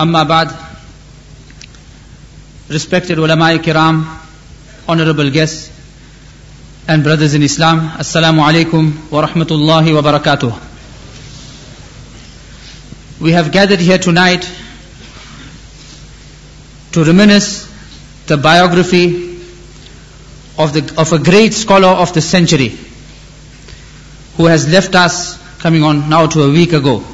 Amma ba'd, respected ulama kiram, honorable guests, and brothers in Islam, Assalamu alaikum wa rahmatullahi wa barakatuh. We have gathered here tonight to reminisce the biography of, the, of a great scholar of the century who has left us coming on now to a week ago.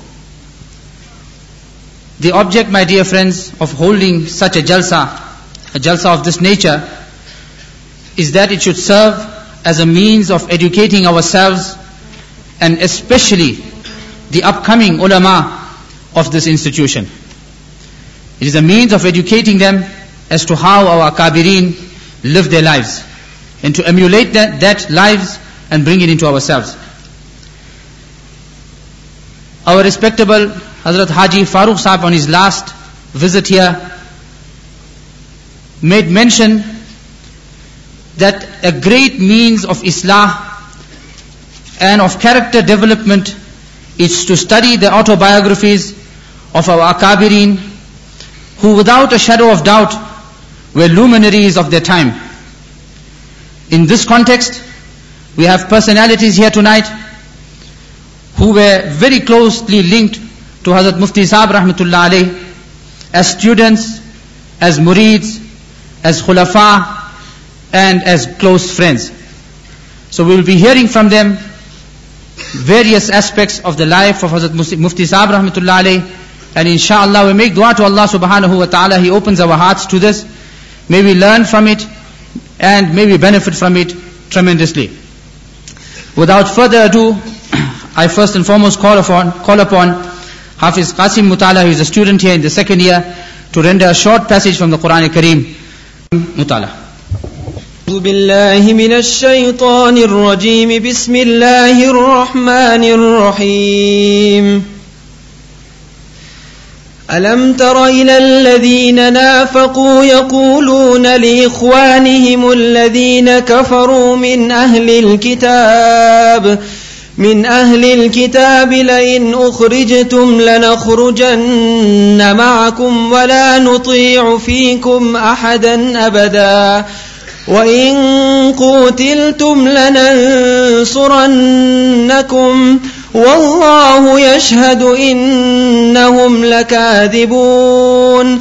The object, my dear friends, of holding such a jalsa, a jalsa of this nature, is that it should serve as a means of educating ourselves and especially the upcoming ulama of this institution. It is a means of educating them as to how our kabirin live their lives and to emulate that, that lives and bring it into ourselves. Our respectable Hazrat Haji Farooq Sahib on his last visit here made mention that a great means of Islah and of character development is to study the autobiographies of our Akabirin who without a shadow of doubt were luminaries of their time. In this context, we have personalities here tonight who were very closely linked to Hazrat Mufti Sahib Rahmatullah alayh as students, as murids, as khulafa, and as close friends. So we will be hearing from them various aspects of the life of Hazrat Mufti Sahib Rahmatullah alayh. And inshallah we make dua to Allah subhanahu wa ta'ala. He opens our hearts to this. May we learn from it and may we benefit from it tremendously. Without further ado, I first and foremost call upon, call upon Hafiz Qasim Mutala, who is a student here in the second year, to render a short passage from the Quran Kareem. Mutala. أعوذ بالله من الشيطان الرجيم بسم الله الرحمن الرحيم ألم تر إلى الذين نافقوا يقولون لإخوانهم الذين كفروا من أهل الكتاب من أهل الكتاب لئن أخرجتم لنخرجن معكم ولا نطيع فيكم أحدا أبدا. وإن قوتلتم لننصرنكم والله يشهد إنهم لكاذبون.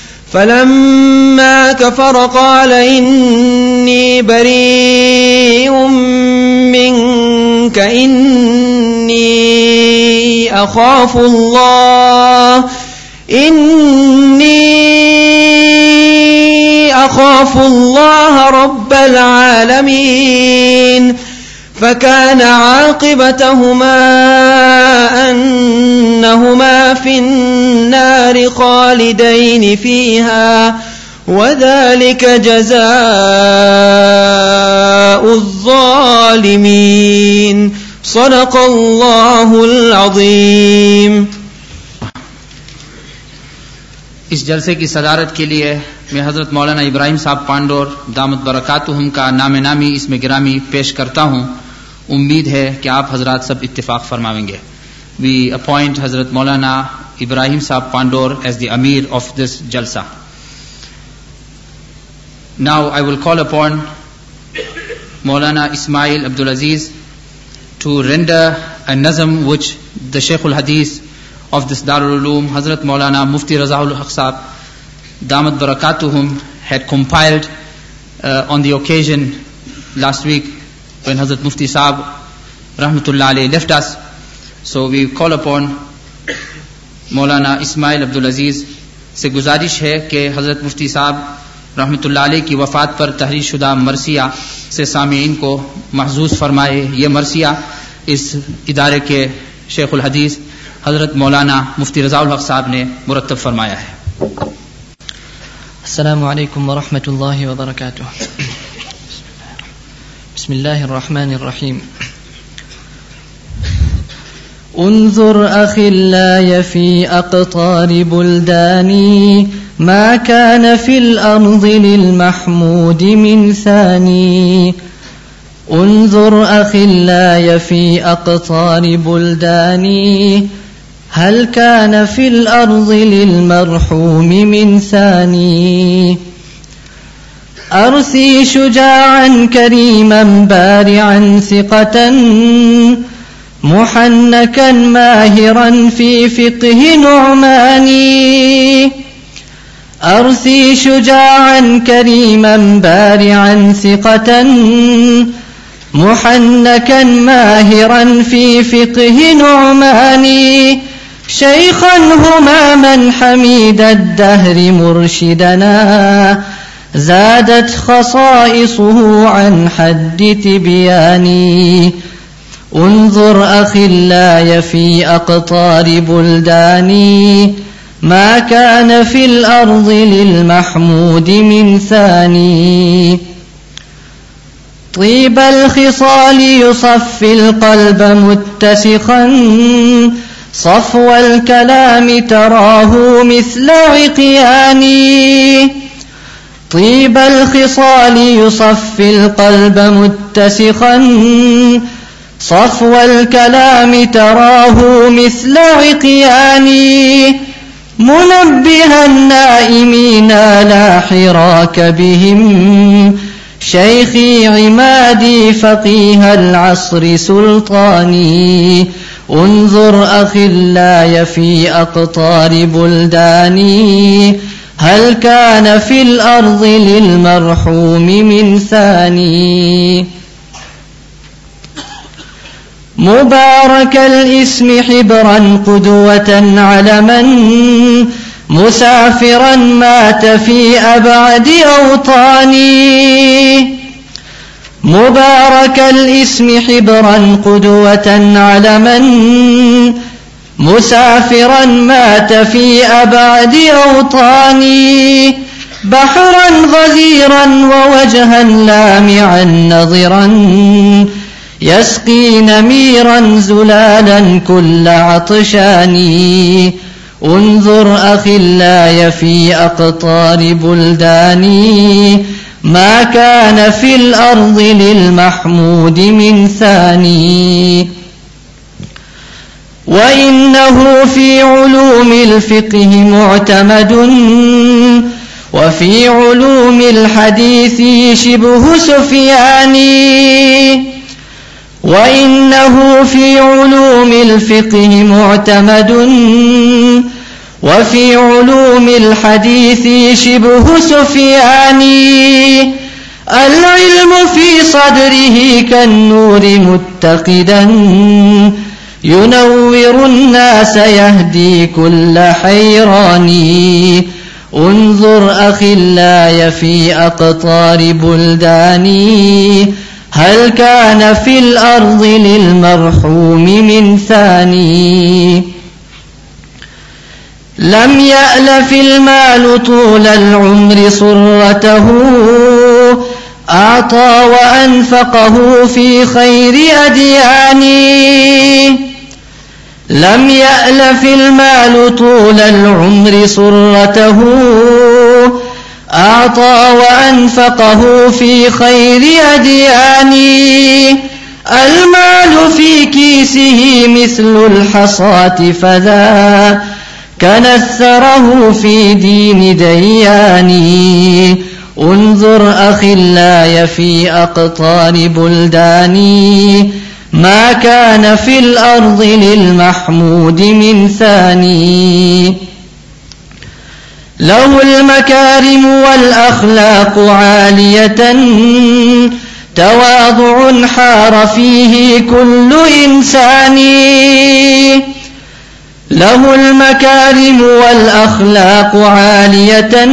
فلما كفر قال إني بريء منك إني أخاف الله إني أخاف الله رب العالمين. فكان عاقبتهما أنهما في النار خالدين فيها وذلك جزاء الظالمين. صدق الله العظيم. اس جلسے کی صدارت کے لیے میں حضرت مولانا ابراہیم صاحب پانڈور دامت برکاتہم کا نام نامی اس میں گرامی پیش کرتا ہوں۔ امید ہے کہ آپ حضرات سب اتفاق فرمائیں گے۔ وی اپوائنٹ حضرت مولانا ابراہیم صاحب پانڈور ایز دی امیر آف دس جلسہ now I will call upon مولانا اسماعیل عبد العزیز ٹو رینڈر اے نظم وچ دا شیخ الحدیث آف دس دارالعلوم حضرت مولانا مفتی رضا الحق صاحب دامت برکاتہم had compiled uh, on the occasion last week when Hazrat Mufti Saab Rahmatullah Ali left us. So we call upon مولانا اسماعیل عبد العزیز سے گزارش ہے کہ حضرت مفتی صاحب رحمۃ اللہ علیہ کی وفات پر تحریر شدہ مرثیہ سے سامعین کو محظوظ فرمائے یہ مرثیہ اس ادارے کے شیخ الحدیث حضرت مولانا مفتی رضا الحق صاحب نے مرتب فرمایا ہے السلام عليكم ورحمة الله وبركاته بسم الله الرحمن الرحيم. انظر الله في أقطار بلداني ما كان في الأرض للمحمود من ثاني. انظر الله في أقطار بلداني هل كان في الأرض للمرحوم من ثاني. أرثي شجاعا كريما بارعا ثقة محنكا ماهرا في فقه نعماني. أرثي شجاعا كريما بارعا ثقة محنكا ماهرا في فقه نعماني. شيخا هماما حميد الدهر مرشدنا زادت خصائصه عن حد تبياني. انظر الله في أقطار بلداني. ما كان في الأرض للمحمود من ثاني. طيب الخصال يصفي القلب متسخا. صفو الكلام تراه مثل عقياني. طيب الخصال يصفي القلب متسخا. صفو الكلام تراه مثل عقياني. منبها النائمين لا حراك بهم. شيخي عمادي فقيه العصر سلطاني. انظر الله في أقطار بلداني. هل كان في الأرض للمرحوم من ثاني؟ مبارك الاسم حبرا قدوة علما مسافرا مات في أبعد أوطاني مبارك الاسم حبرا قدوة علما مسافرا مات في أبعد أوطاني بحرا غزيرا ووجها لامعا نظرا يسقي نميرا زلالا كل عطشاني انظر الله في أقطار بلداني ما كان في الأرض للمحمود من ثاني. وإنه في علوم الفقه معتمد وفي علوم الحديث شبه سفياني وإنه في علوم الفقه معتمد وفي علوم الحديث شبه سفياني العلم في صدره كالنور متقدا. ينور الناس يهدي كل حيراني انظر الله في أقطار بلداني هل كان في الأرض للمرحوم من ثاني؟ لم يألف المال طول العمر صرته. أعطى وأنفقه في خير أدياني لم يألف المال طول العمر صرته أعطى وأنفقه في خير أدياني المال في كيسه مثل الحصاة فذا. كنثره في دين دياني انظر أخلاي في أقطار بلداني ما كان في الأرض للمحمود من ثاني. له المكارم والأخلاق عالية تواضع حار فيه كل إنسان. له المكارم والأخلاق عالية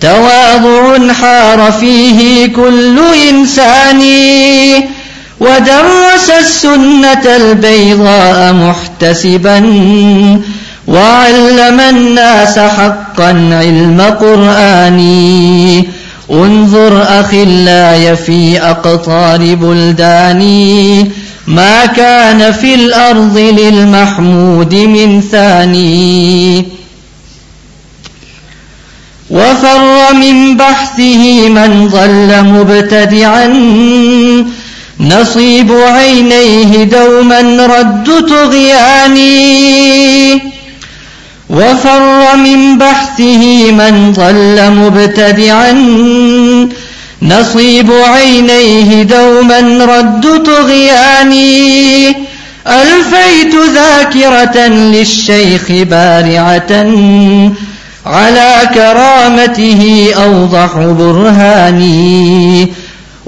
تواضع حار فيه كل إنسان. ودرس السنة البيضاء محتسبا وعلم الناس حقا علم قرآني انظر أخلاي في أقطار بلداني ما كان في الأرض للمحمود من ثاني. وفر من بحثه من ظل مبتدعا. نصيب عينيه دوما رد طغياني وفر من بحثه من ظل مبتدعا. نصيب عينيه دوما رد طغياني ألفيت ذاكرة للشيخ بارعة. على كرامته أوضح برهاني.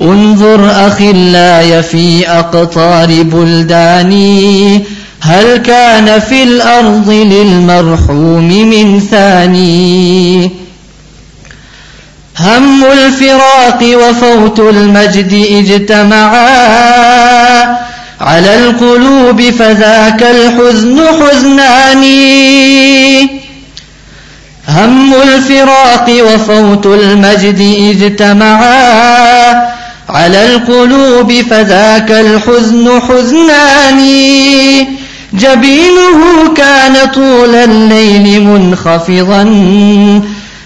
انظر أخلاي في أقطار بلداني هل كان في الأرض للمرحوم من ثاني؟ هم الفراق وفوت المجد اجتمعا على القلوب فذاك الحزن حزناني هم الفراق وفوت المجد اجتمعا على القلوب فذاك الحزن حزناني جبينه كان طول الليل منخفضا.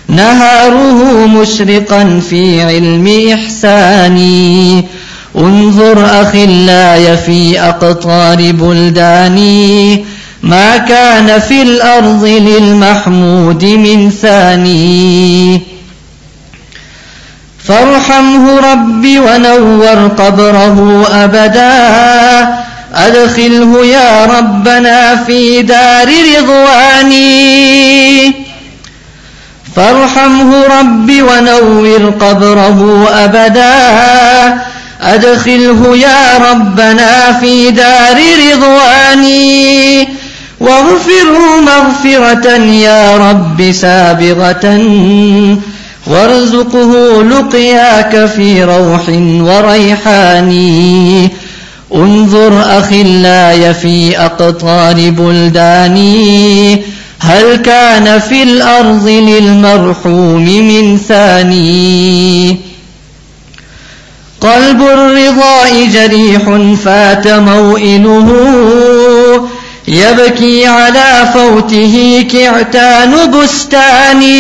نهاره مشرقا في علم إحساني انظر أخلاي في أقطار بلداني ما كان في الأرض للمحمود من ثاني. فارحمه ربي ونور قبره أبدا. أدخله يا ربنا في دار رضواني. فارحمه ربي ونور قبره أبدا. أدخله يا ربنا في دار رضواني. واغفره مغفرة يا رب سابغة. وارزقه لقياك في روح وريحان. انظر أخلاي في أقطار بلداني هل كان في الأرض للمرحوم من ثاني؟ قلب الرضاء جريح فات موئله. يبكي على فوته كعتان بستاني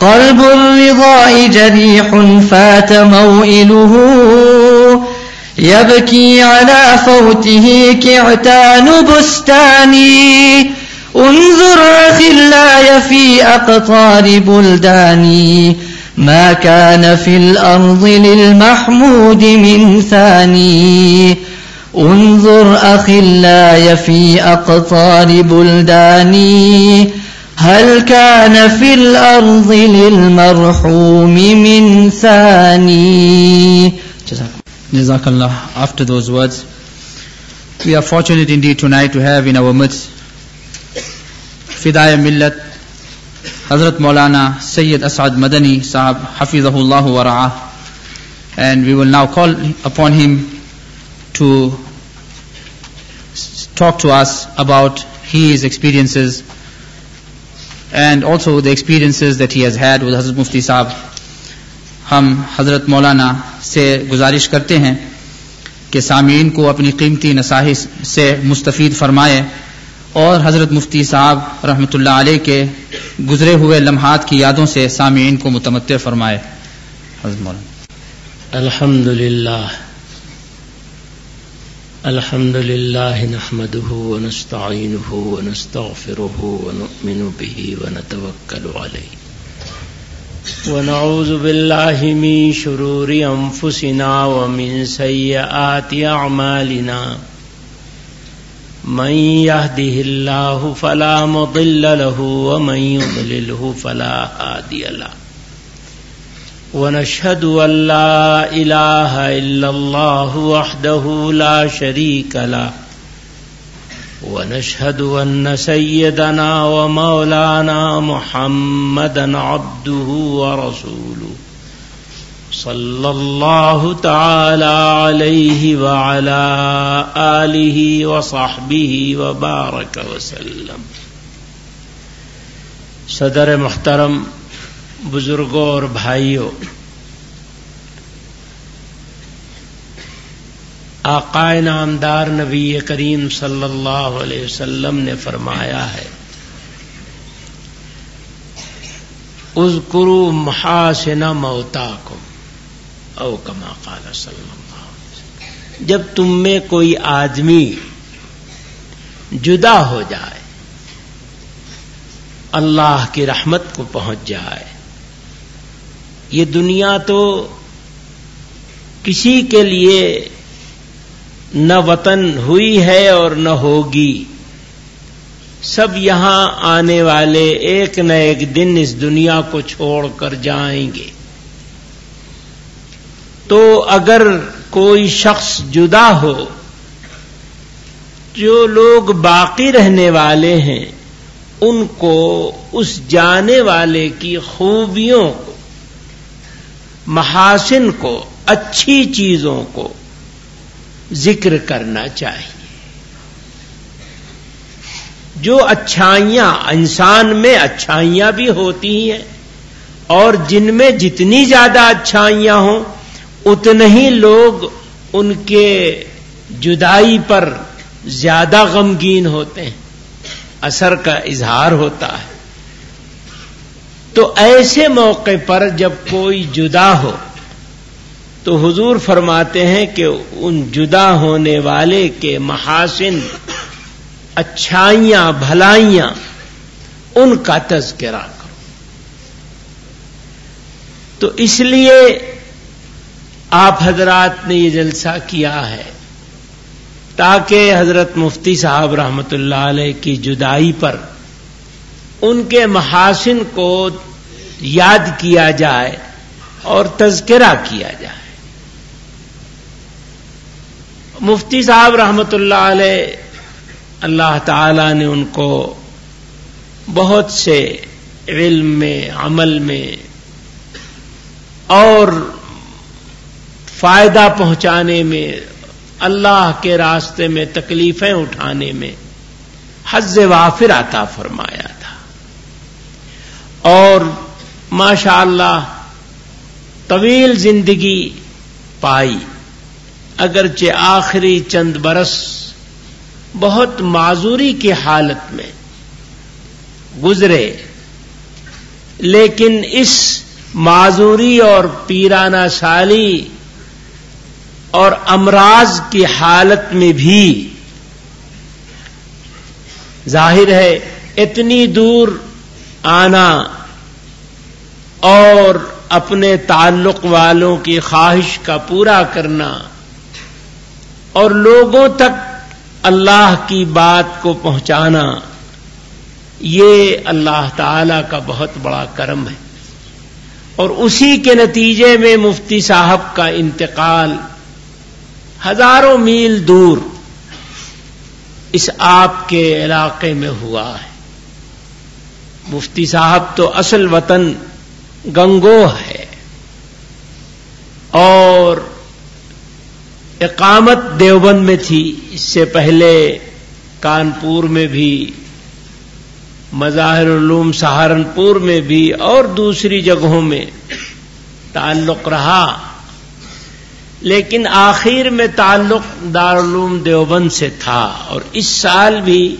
قلب الرضاء جريح فات موئله. يبكي على فوته كعتان بستاني انظر أخلاي في أقطار بلداني ما كان في الأرض للمحمود من ثاني. انظر أخلاي في أقطار بلداني هل كان في الأرض للمرحوم من ثاني Jazakallah. After those words, we are fortunate indeed tonight to have in our midst Fidaya Millat, Hazrat Maulana Sayyid As'ad Madani Sahab, Hafizahullah wa Ra'ah. And we will now call upon him to talk to us about his experiences and also the experiences that he has had with Hazrat Mufti Sahab. ہم حضرت مولانا سے گزارش کرتے ہیں کہ سامعین کو اپنی قیمتی نصاح سے مستفید فرمائے اور حضرت مفتی صاحب رحمۃ اللہ علیہ کے گزرے ہوئے لمحات کی یادوں سے سامعین کو متمتع فرمائے حضرت مولانا الحمد لله الحمد لله نحمده ونستعينه ونستغفره ونؤمن به ونتوكل عليه. ونعوذ بالله من شرور أنفسنا ومن سيئات أعمالنا. من يهده الله فلا مضل له ومن يضلله فلا هادي له. ونشهد أن لا إله إلا الله وحده لا شريك له. ونشهد أن سيدنا ومولانا محمدا عبده ورسوله. صلى الله تعالى عليه وعلى آله وصحبه وبارك وسلم. صدر محترم بزرگوں اور بھائیوں آقائے نامدار نبی کریم صلی اللہ علیہ وسلم نے فرمایا ہے از کرو محاسن موتا کو او کما قال صلی اللہ علیہ وسلم، جب تم میں کوئی آدمی جدا ہو جائے، اللہ کی رحمت کو پہنچ جائے۔ یہ دنیا تو کسی کے لیے نہ وطن ہوئی ہے اور نہ ہوگی۔ سب یہاں آنے والے ایک نہ ایک دن اس دنیا کو چھوڑ کر جائیں گے۔ تو اگر کوئی شخص جدا ہو، جو لوگ باقی رہنے والے ہیں، ان کو اس جانے والے کی خوبیوں محاسن کو، اچھی چیزوں کو ذکر کرنا چاہیے۔ جو اچھائیاں، انسان میں اچھائیاں بھی ہوتی ہیں اور جن میں جتنی زیادہ اچھائیاں ہوں، اتنے ہی لوگ ان کے جدائی پر زیادہ غمگین ہوتے ہیں۔ اثر کا اظہار ہوتا ہے۔ تو ایسے موقع پر جب کوئی جدا ہو، تو حضور فرماتے ہیں کہ ان جدا ہونے والے کے محاسن، اچھائیاں، بھلائیاں، ان کا تذکرہ کرو۔ تو اس لیے آپ حضرات نے یہ جلسہ کیا ہے، تاکہ حضرت مفتی صاحب رحمت اللہ علیہ کی جدائی پر ان کے محاسن کو یاد کیا جائے اور تذکرہ کیا جائے۔ مفتی صاحب رحمت اللہ علیہ، اللہ تعالی نے ان کو بہت سے علم میں، عمل میں اور فائدہ پہنچانے میں، اللہ کے راستے میں تکلیفیں اٹھانے میں حز وافر عطا فرمایا۔ تھا اور ماشاء اللہ طویل زندگی پائی۔ اگرچہ آخری چند برس بہت معذوری کی حالت میں گزرے، لیکن اس معذوری اور پیرانہ سالی اور امراض کی حالت میں بھی ظاہر ہے، اتنی دور آنا اور اپنے تعلق والوں کی خواہش کا پورا کرنا اور لوگوں تک اللہ کی بات کو پہنچانا، یہ اللہ تعالی کا بہت بڑا کرم ہے۔ اور اسی کے نتیجے میں مفتی صاحب کا انتقال ہزاروں میل دور اس آپ کے علاقے میں ہوا ہے۔ مفتی صاحب تو اصل وطن گنگو ہے اور اقامت دیوبند میں تھی۔ اس سے پہلے کانپور میں بھی، مظاہر علوم سہارنپور میں بھی اور دوسری جگہوں میں تعلق رہا۔ لیکن آخر میں تعلق دارالعلوم دیوبند سے تھا اور اس سال بھی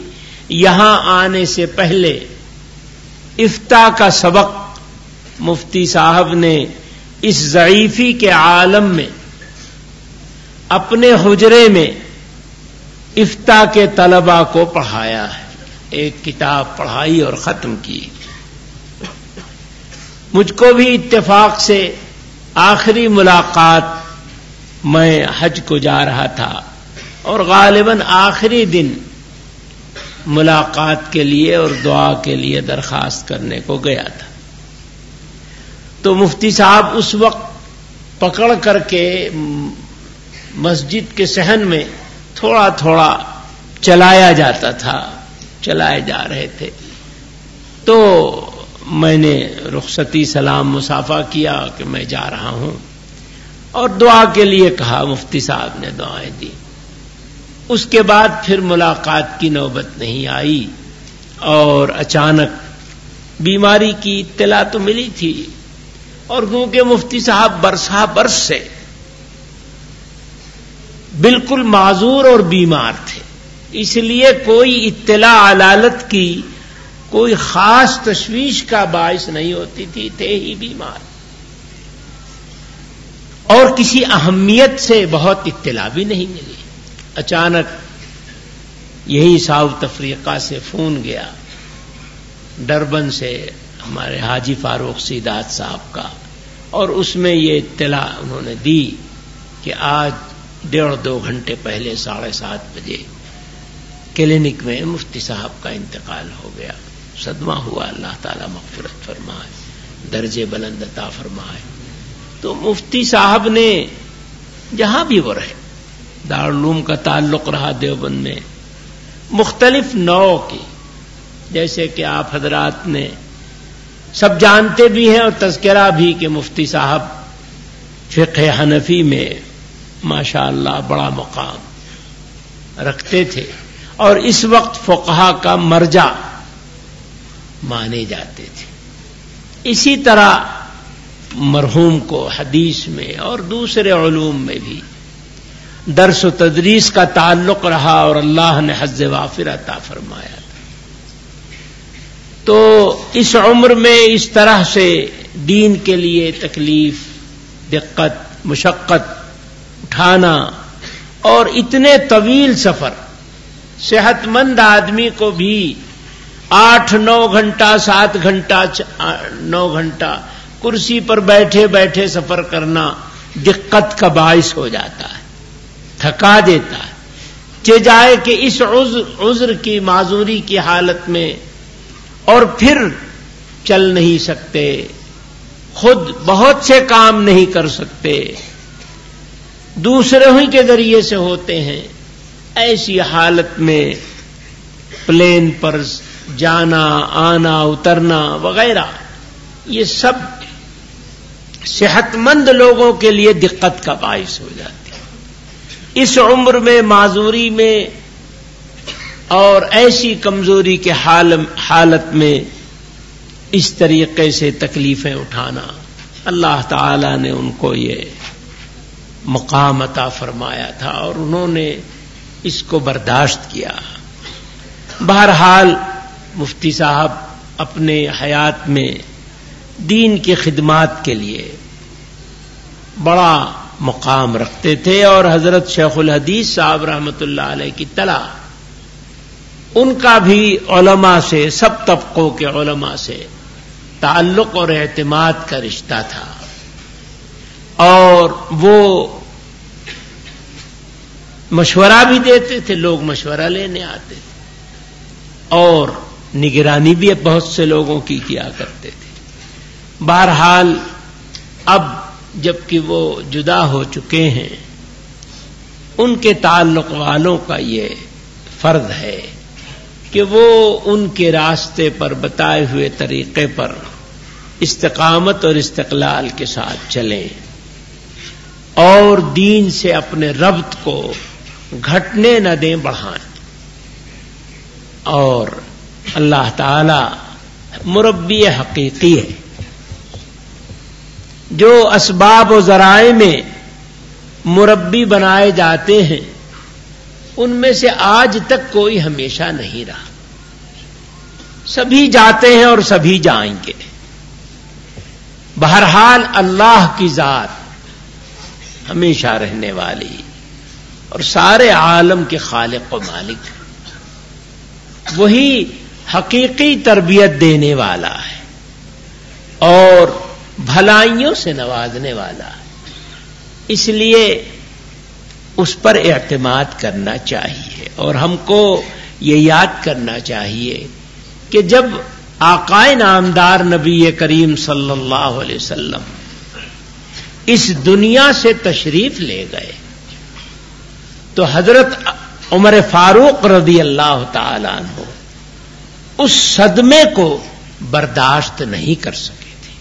یہاں آنے سے پہلے افتا کا سبق مفتی صاحب نے اس ضعیفی کے عالم میں، اپنے حجرے میں افتا کے طلبا کو پڑھایا ہے۔ ایک کتاب پڑھائی اور ختم کی۔ مجھ کو بھی اتفاق سے آخری ملاقات میں حج کو جا رہا تھا اور غالباً آخری دن ملاقات کے لیے اور دعا کے لیے درخواست کرنے کو گیا تھا۔ تو مفتی صاحب اس وقت پکڑ کر کے مسجد کے سہن میں تھوڑا تھوڑا چلایا جاتا تھا، چلائے جا رہے تھے۔ تو میں نے رخصتی، سلام مسافہ کیا کہ میں جا رہا ہوں۔ اور دعا کے لیے کہا، مفتی صاحب نے دعائیں دی۔ اس کے بعد پھر ملاقات کی نوبت نہیں آئی اور اچانک بیماری کی اطلاع تو ملی تھی۔ اور کیونکہ مفتی صاحب برسا برس سے بالکل معذور اور بیمار تھے۔ اس لیے کوئی اطلاع علالت کی کوئی خاص تشویش کا باعث نہیں ہوتی تھی، تھے ہی بیمار۔ اور کسی اہمیت سے بہت اطلاع بھی نہیں ملی۔ اچانک یہی ساؤتھ افریقہ سے فون گیا، ڈربن سے ہمارے حاجی فاروق سیدات صاحب کا۔ اور اس میں یہ اطلاع انہوں نے دی کہ آج ڈیڑھ دو گھنٹے پہلے ساڑھے سات بجے کلینک میں مفتی صاحب کا انتقال ہو گیا۔ صدمہ ہوا، اللہ تعالی مغفرت فرمائے، درجے بلند عطا فرمائے۔ تو مفتی صاحب نے جہاں بھی وہ رہے، دارالعلوم کا تعلق رہا دیوبند میں، مختلف نو کی، جیسے کہ آپ حضرات نے سب جانتے بھی ہیں اور تذکرہ بھی کہ مفتی صاحب فقہ حنفی میں ماشاء اللہ بڑا مقام رکھتے تھے اور اس وقت فقہ کا مرجع مانے جاتے تھے۔ اسی طرح مرحوم کو حدیث میں اور دوسرے علوم میں بھی درس و تدریس کا تعلق رہا اور اللہ نے حز وافر عطا فرمایا۔ تو اس عمر میں اس طرح سے دین کے لیے تکلیف، دقت، مشقت، اٹھانا اور اتنے طویل سفر، صحت مند آدمی کو بھی آٹھ نو گھنٹہ، سات گھنٹہ نو گھنٹہ کرسی پر بیٹھے بیٹھے سفر کرنا دقت کا باعث ہو جاتا ہے، تھکا دیتا ہے۔ کہ جائے کہ اس عذر عذر کی، معذوری کی حالت میں اور پھر چل نہیں سکتے۔ خود بہت سے کام نہیں کر سکتے۔ دوسرے ہی کے ذریعے سے ہوتے ہیں۔ ایسی حالت میں پلین پر جانا، آنا، اترنا وغیرہ، یہ سب صحت مند لوگوں کے لیے دقت کا باعث ہو جاتی ہے اس عمر میں معذوری میں اور ایسی کمزوری کے حالت میں اس طریقے سے تکلیفیں اٹھانا۔ اللہ تعالی نے ان کو یہ مقام عطا فرمایا تھا اور انہوں نے اس کو برداشت کیا۔ بہرحال مفتی صاحب اپنے حیات میں دین کی خدمات کے لیے بڑا مقام رکھتے تھے اور حضرت شیخ الحدیث صاحب رحمت اللہ علیہ کی تلا ان کا بھی علماء سے، سب طبقوں کے علماء سے تعلق اور اعتماد کا رشتہ تھا۔ اور وہ مشورہ بھی دیتے تھے، لوگ مشورہ لینے آتے تھے۔ اور نگرانی بھی بہت سے لوگوں کی کیا کرتے تھے۔ بہرحال اب جبکہ وہ جدا ہو چکے ہیں، ان کے تعلق والوں کا یہ فرض ہے۔ کہ وہ ان کے راستے پر بتائے ہوئے طریقے پر استقامت اور استقلال کے ساتھ چلیں اور دین سے اپنے ربط کو گھٹنے نہ دیں بڑھائیں اور اللہ تعالی مربی حقیقی ہے جو اسباب و ذرائع میں مربی بنائے جاتے ہیں ان میں سے آج تک کوئی ہمیشہ نہیں رہا۔ سبھی جاتے ہیں اور سبھی جائیں گے۔ بہرحال اللہ کی ذات ہمیشہ رہنے والی اور سارے عالم کے خالق و مالک وہی حقیقی تربیت دینے والا ہے اور بھلائیوں سے نوازنے والا ہے۔ اس لیے اس پر اعتماد کرنا چاہیے اور ہم کو یہ یاد کرنا چاہیے کہ جب آقائے نامدار نبی کریم صلی اللہ علیہ وسلم اس دنیا سے تشریف لے گئے، تو حضرت عمر فاروق رضی اللہ تعالی عنہ اس صدمے کو برداشت نہیں کر سکے تھے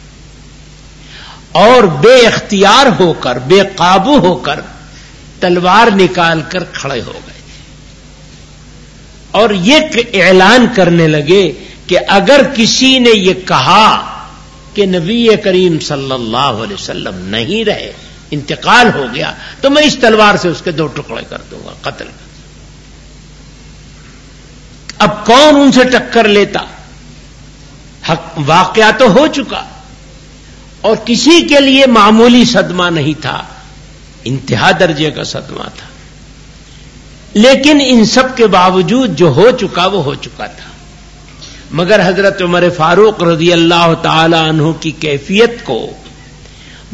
اور بے اختیار ہو کر، بے قابو ہو کر تلوار نکال کر کھڑے ہو گئے۔ اور یہ اعلان کرنے لگے کہ اگر کسی نے یہ کہا کہ نبی کریم صلی اللہ علیہ وسلم نہیں رہے، انتقال ہو گیا، تو میں اس تلوار سے اس کے دو ٹکڑے کر دوں گا، قتل۔ کر اب کون ان سے ٹکر لیتا؟ حق، واقعہ تو ہو چکا۔ اور کسی کے لیے معمولی صدمہ نہیں تھا۔ انتہا درجے کا صدمہ تھا۔ لیکن ان سب کے باوجود جو ہو چکا وہ ہو چکا تھا۔ مگر حضرت عمر فاروق رضی اللہ تعالی عنہ کی کیفیت کو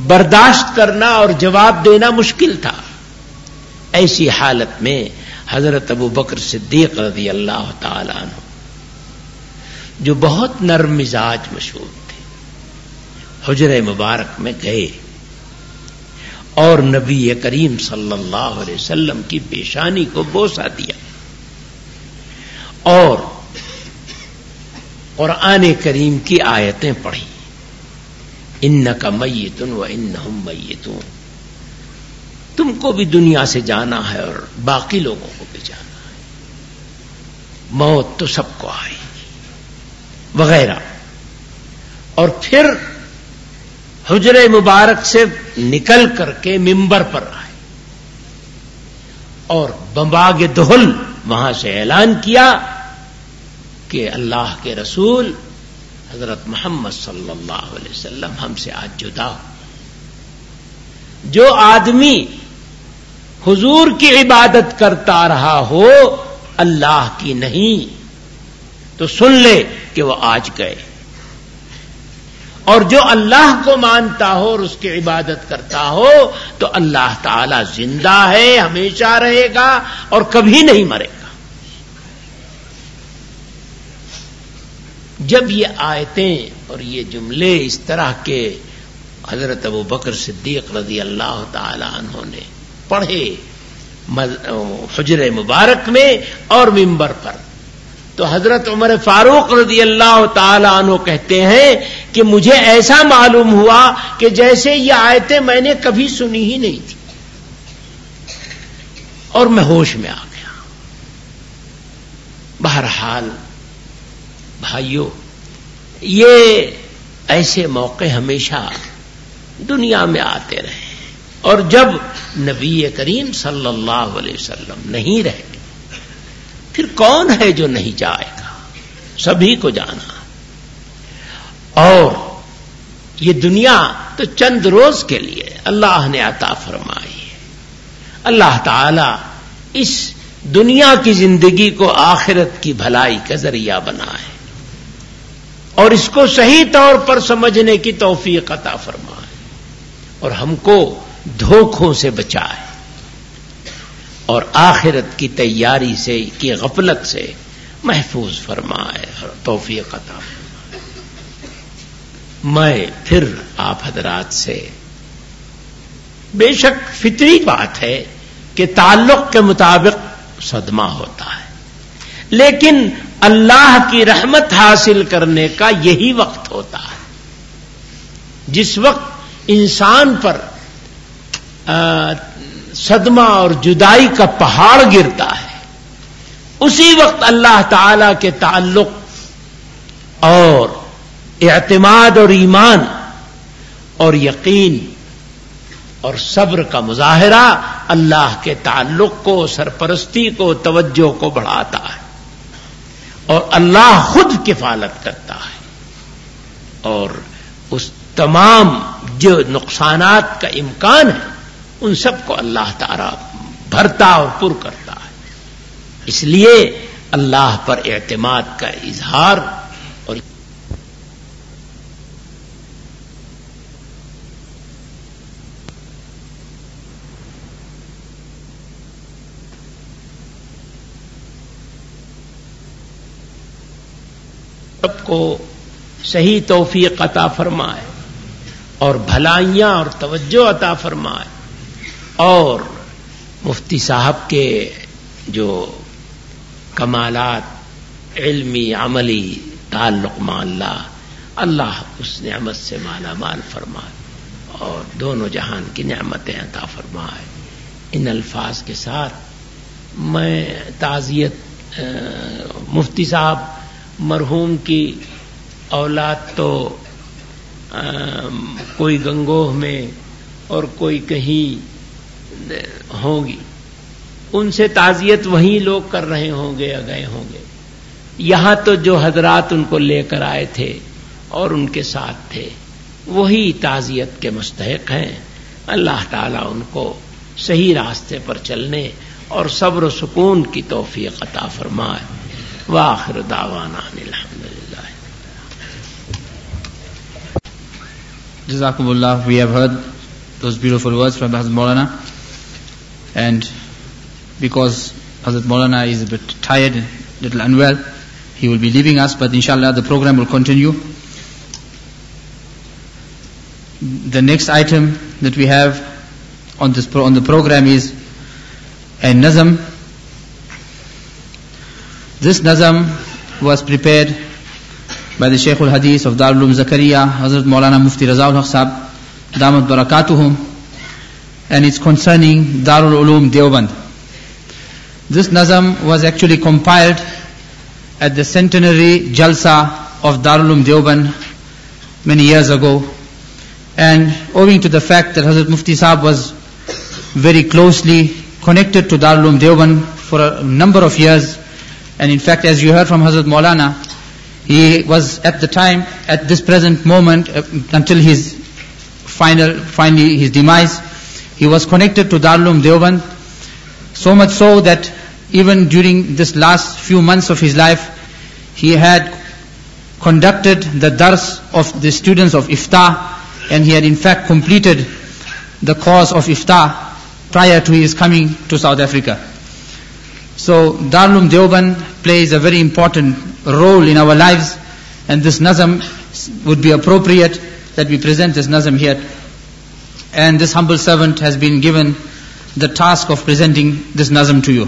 برداشت کرنا اور جواب دینا مشکل تھا۔ ایسی حالت میں حضرت ابو بکر صدیق رضی اللہ تعالی عنہ، جو بہت نرم مزاج مشہور تھے حجر مبارک میں گئے۔ اور نبی کریم صلی اللہ علیہ وسلم کی پیشانی کو بوسا دیا اور قرآن کریم کی آیتیں پڑھی۔ ان کا میتن و ان میتون۔ تم کو بھی دنیا سے جانا ہے اور باقی لوگوں کو بھی جانا ہے۔ موت تو سب کو آئے گی۔ وغیرہ۔ اور پھر حجر مبارک سے نکل کر کے ممبر پر آئے اور بمباگ دہل وہاں سے اعلان کیا کہ اللہ کے رسول حضرت محمد صلی اللہ علیہ وسلم ہم سے آج جدا ہو۔ جو آدمی حضور کی عبادت کرتا رہا ہو، اللہ کی نہیں، تو سن لے کہ وہ آج گئے۔ اور جو اللہ کو مانتا ہو اور اس کی عبادت کرتا ہو، تو اللہ تعالی زندہ ہے، ہمیشہ رہے گا اور کبھی نہیں مرے گا۔ جب یہ آیتیں اور یہ جملے اس طرح کے حضرت ابو بکر صدیق رضی اللہ تعالی عنہ نے پڑھے حجر مبارک میں اور ممبر پر، تو حضرت عمر فاروق رضی اللہ تعالی عنہ کہتے ہیں کہ مجھے ایسا معلوم ہوا کہ جیسے یہ آیتیں میں نے کبھی سنی ہی نہیں تھی۔ اور میں ہوش میں آ گیا۔ بہرحال بھائیوں یہ ایسے موقع ہمیشہ دنیا میں آتے رہے۔ اور جب نبی کریم صلی اللہ علیہ وسلم نہیں رہے، پھر کون ہے جو نہیں جائے گا؟ سبھی کو جانا۔ اور یہ دنیا تو چند روز کے لیے اللہ نے عطا فرمائی ہے۔ اللہ تعالی اس دنیا کی زندگی کو آخرت کی بھلائی کا ذریعہ بنائے اور اس کو صحیح طور پر سمجھنے کی توفیق عطا فرمائے اور ہم کو دھوکھوں سے بچائے اور آخرت کی تیاری سے، کی غفلت سے محفوظ فرمائے اور توفیق عطا فرمائے۔ میں پھر آپ حضرات سے۔ بے شک فطری بات ہے کہ تعلق کے مطابق صدمہ ہوتا ہے۔ لیکن اللہ کی رحمت حاصل کرنے کا یہی وقت ہوتا ہے۔ جس وقت انسان پر صدمہ اور جدائی کا پہاڑ گرتا ہے، اسی وقت اللہ تعالی کے تعلق اور اعتماد اور ایمان اور یقین اور صبر کا مظاہرہ اللہ کے تعلق کو، سرپرستی کو، توجہ کو بڑھاتا ہے اور اللہ خود کفالت کرتا ہے اور اس تمام جو نقصانات کا امکان ہے، ان سب کو اللہ تعالی بھرتا اور پر کرتا ہے۔ اس لیے اللہ پر اعتماد کا اظہار سب کو صحیح توفیق عطا فرمائے اور بھلائیاں اور توجہ عطا فرمائے اور مفتی صاحب کے جو کمالات، علمی، عملی تعلق اللہ اللہ اس نعمت سے مالا مال فرمائے اور دونوں جہان کی نعمتیں عطا فرمائے۔ ان الفاظ کے ساتھ میں تعزیت مفتی صاحب مرحوم کی اولاد تو کوئی گنگوہ میں اور کوئی کہیں، ہوں گی۔ ان سے تعزیت وہیں لوگ کر رہے ہوں گے یا گئے ہوں گے۔ یہاں تو جو حضرات ان کو لے کر آئے تھے اور ان کے ساتھ تھے، وہی تعزیت کے مستحق ہیں۔ اللہ تعالیٰ ان کو صحیح راستے پر چلنے اور صبر و سکون کی توفیق عطا فرمائے۔ واخر دعوانا الحمد للہ جزاکم اللہ we have heard those beautiful words from حضرت مولانا And because Hazrat Maulana is a bit tired, a little unwell, he will be leaving us, but inshallah the program will continue. The next item that we have on this on the program is a nazam. this nazam was prepared by the Shaykh al-Hadith of Darul Uloom Zakaria, Hazrat Maulana Mufti Razaul Haq Sahab, Damat Barakatuhum, and it's concerning Darul Uloom Deoband. This nazam was actually compiled at the centenary Jalsa of Darul Uloom Deoband many years ago. And owing to the fact that Hazrat Mufti Saab was very closely connected to Darul Uloom Deoband for a number of years, and in fact as you heard from Hazrat Maulana, he was at the time, at this present moment, uh, until his final, finally his demise, he was connected to Darul Uloom Deoband, so much so that even during this last few months of his life, he had conducted the dars of the students of Iftah, and he had in fact completed the course of Iftah prior to his coming to South Africa. So Darul Deoban plays a very important role in our lives and this nazam would be appropriate that we present this nazam here. And this humble servant has been given the task of presenting this nazam to you.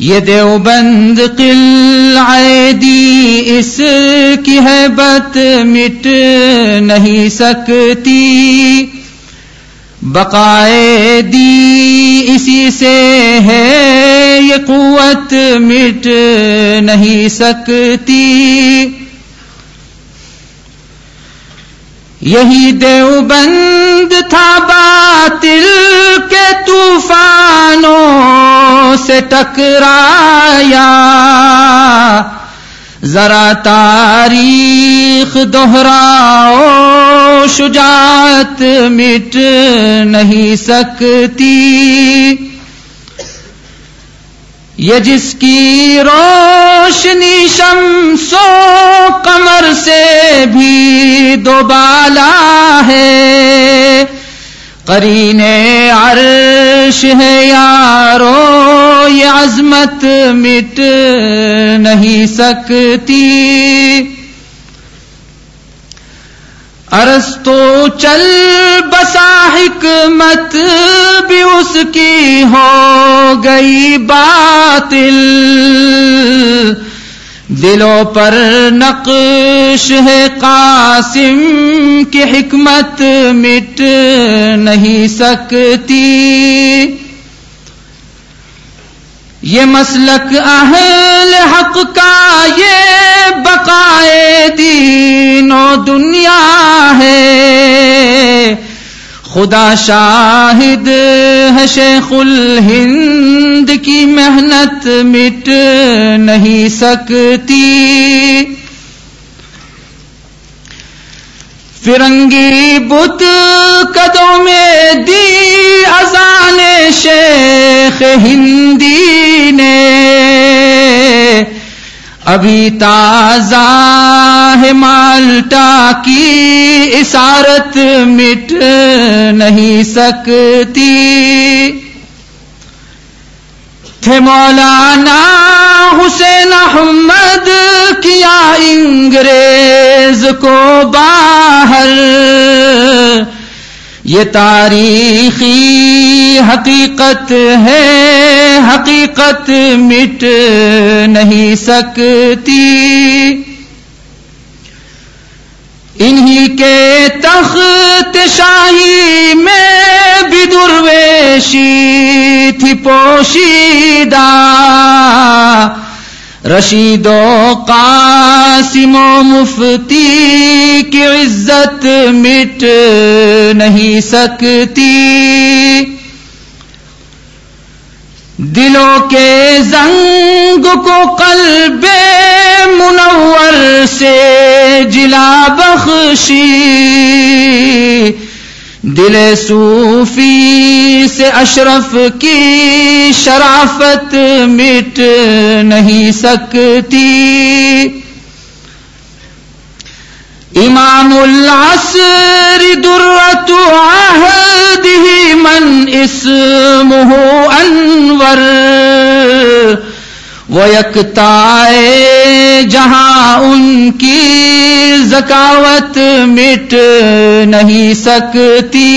یہ دیوبند قلعہ دی اس کی حیبت مٹ نہیں سکتی۔ بقائے دی اسی سے ہے یہ قوت مٹ نہیں سکتی۔ یہی دیوبند تھا باطل کے طوفانوں سے ٹکرایا۔ ذرا تاریخ دوہراؤ شجاعت مٹ نہیں سکتی۔ یہ جس کی روشنی شمسو کمر سے بھی دوبالا ہے۔ قرین عرش ہے یارو، یہ عظمت مٹ نہیں سکتی۔ ارس تو چل بسا حکمت بھی اس کی ہو گئی باطل۔ دلوں پر نقش ہے قاسم کی حکمت مٹ نہیں سکتی۔ یہ مسلک اہل حق کا یہ بقائے دین و دنیا ہے۔ خدا شاہد ہے شیخ الہند کی محنت مٹ نہیں سکتی۔ فرنگی بت قدوں میں دی ازان شیخ ہندی نے۔ ابھی تازہ ہے مالٹا کی اسارت مٹ نہیں سکتی۔ تھے مولانا حسین احمد کیا انگریز کو باہر۔ یہ تاریخی حقیقت ہے، حقیقت مٹ نہیں سکتی۔ انہی کے تخت شاہی میں بھی درویشی تھی پوشیدہ۔ رشید و قاسم و مفتی کی عزت مٹ نہیں سکتی۔ دلوں کے زنگ کو قلب منور سے جلا بخشی۔ دل صوفی سے اشرف کی شرافت مٹ نہیں سکتی۔ امام العصر درت عهده من اسمه انور ویکتائے جہاں ان کی زکاوت مٹ نہیں سکتی.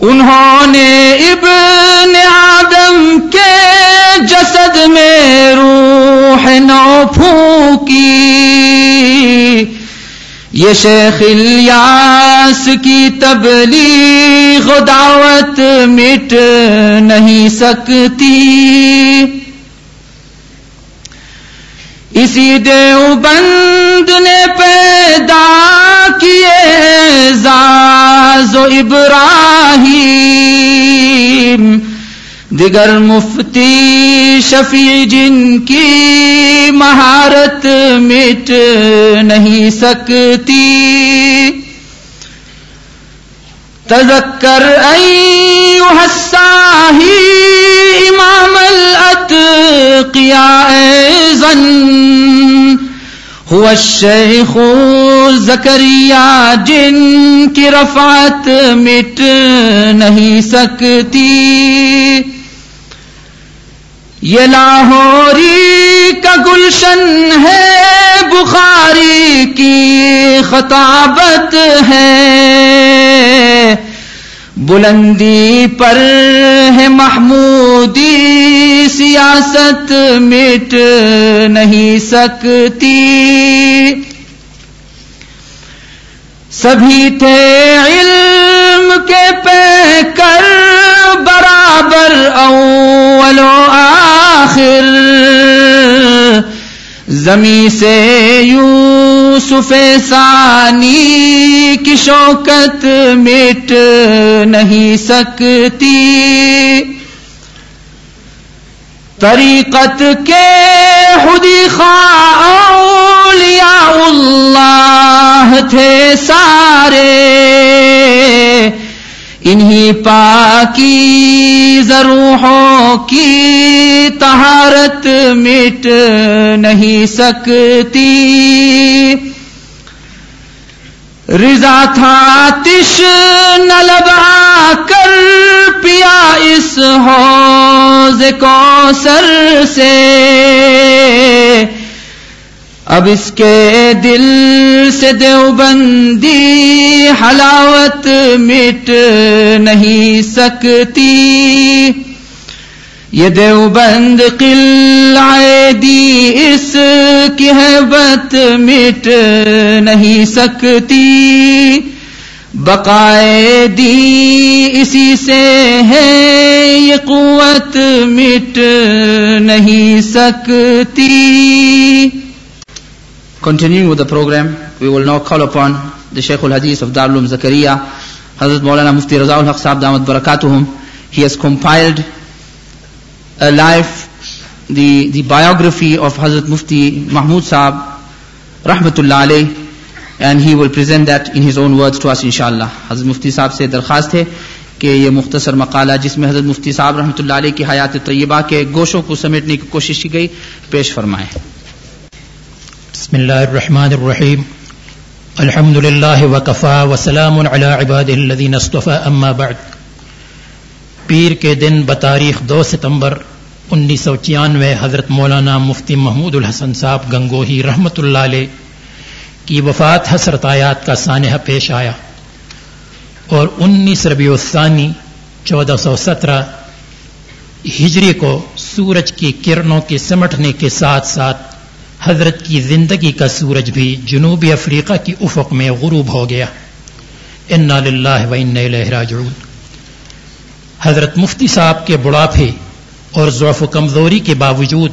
انہوں نے ابن آدم کے جسد میں روح نو پھونکی۔ یہ شیخ الیاس کی تبلیغ دعوت مٹ نہیں سکتی۔ اسی دیوبند نے پیدا کیے زاز و ابراہیم۔ دیگر مفتی شفیع جن کی مہارت مٹ نہیں سکتی۔ تذکر ایوہ الساہی امام الاتقیاء ایزن ہوا الشیخ زکریہ جن کی رفعت مٹ نہیں سکتی۔ یہ لاہوری کا گلشن ہے، بخاری کی خطابت ہے۔ بلندی پر ہے محمودی، سیاست مٹ نہیں سکتی۔ سبھی تھے علم کے پہ کر برابر اول و آخر۔ زمیں سے یوسف ثانی کی شوکت مٹ نہیں سکتی۔ طریقت کے خودی اولیاء اللہ تھے سارے۔ انہی پاکی ضروحوں کی تہارت مٹ نہیں سکتی۔ رضا تھا تش نہ لبا کر پیا اس حوض کو سر سے۔ اب اس کے دل سے دیوبندی حلاوت مٹ نہیں سکتی۔ یہ دیوبند قلعہ دی اس کی حیبت مٹ نہیں سکتی۔ بقائے دی اسی سے ہے یہ قوت مٹ نہیں سکتی۔ Continuing with the program, we will now call upon the Shaykh al-Hadith of Darul Zakaria, Hazrat Maulana Mufti Raza ul Haq Sahab Damat Barakatuhum, he has compiled a life, the, the biography of Hazrat Mufti Mahmud Sahab, Rahmatullah alayh, and he will present that in his own words to us inshallah. Hazrat Mufti Sahab سے درخواست ہے کہ یہ مختصر مقالہ جس میں حضرت مفتی صاحب رحمۃ اللہ علیہ کی حیات طیبہ کے گوشوں کو سمیٹنے کی کوشش کی گئی پیش فرمائے بسم اللہ الرحمن الرحیم الحمد للہ وقفا وسلام علی عباد الذین اصطفى اما بعد. پیر کے دن بتاریخ دو ستمبر انیس سو چیانوے حضرت مولانا مفتی محمود الحسن صاحب گنگوہی رحمۃ اللہ علیہ کی وفات حسرت آیات کا سانحہ پیش آیا اور انیس ربیع الثانی چودہ سو سترہ ہجری کو سورج کی کرنوں کے سمٹنے کے ساتھ ساتھ حضرت کی زندگی کا سورج بھی جنوبی افریقہ کی افق میں غروب ہو گیا۔ انا للہ و ان راجعون۔ حضرت مفتی صاحب کے بڑھاپے اور ضعف و کمزوری کے باوجود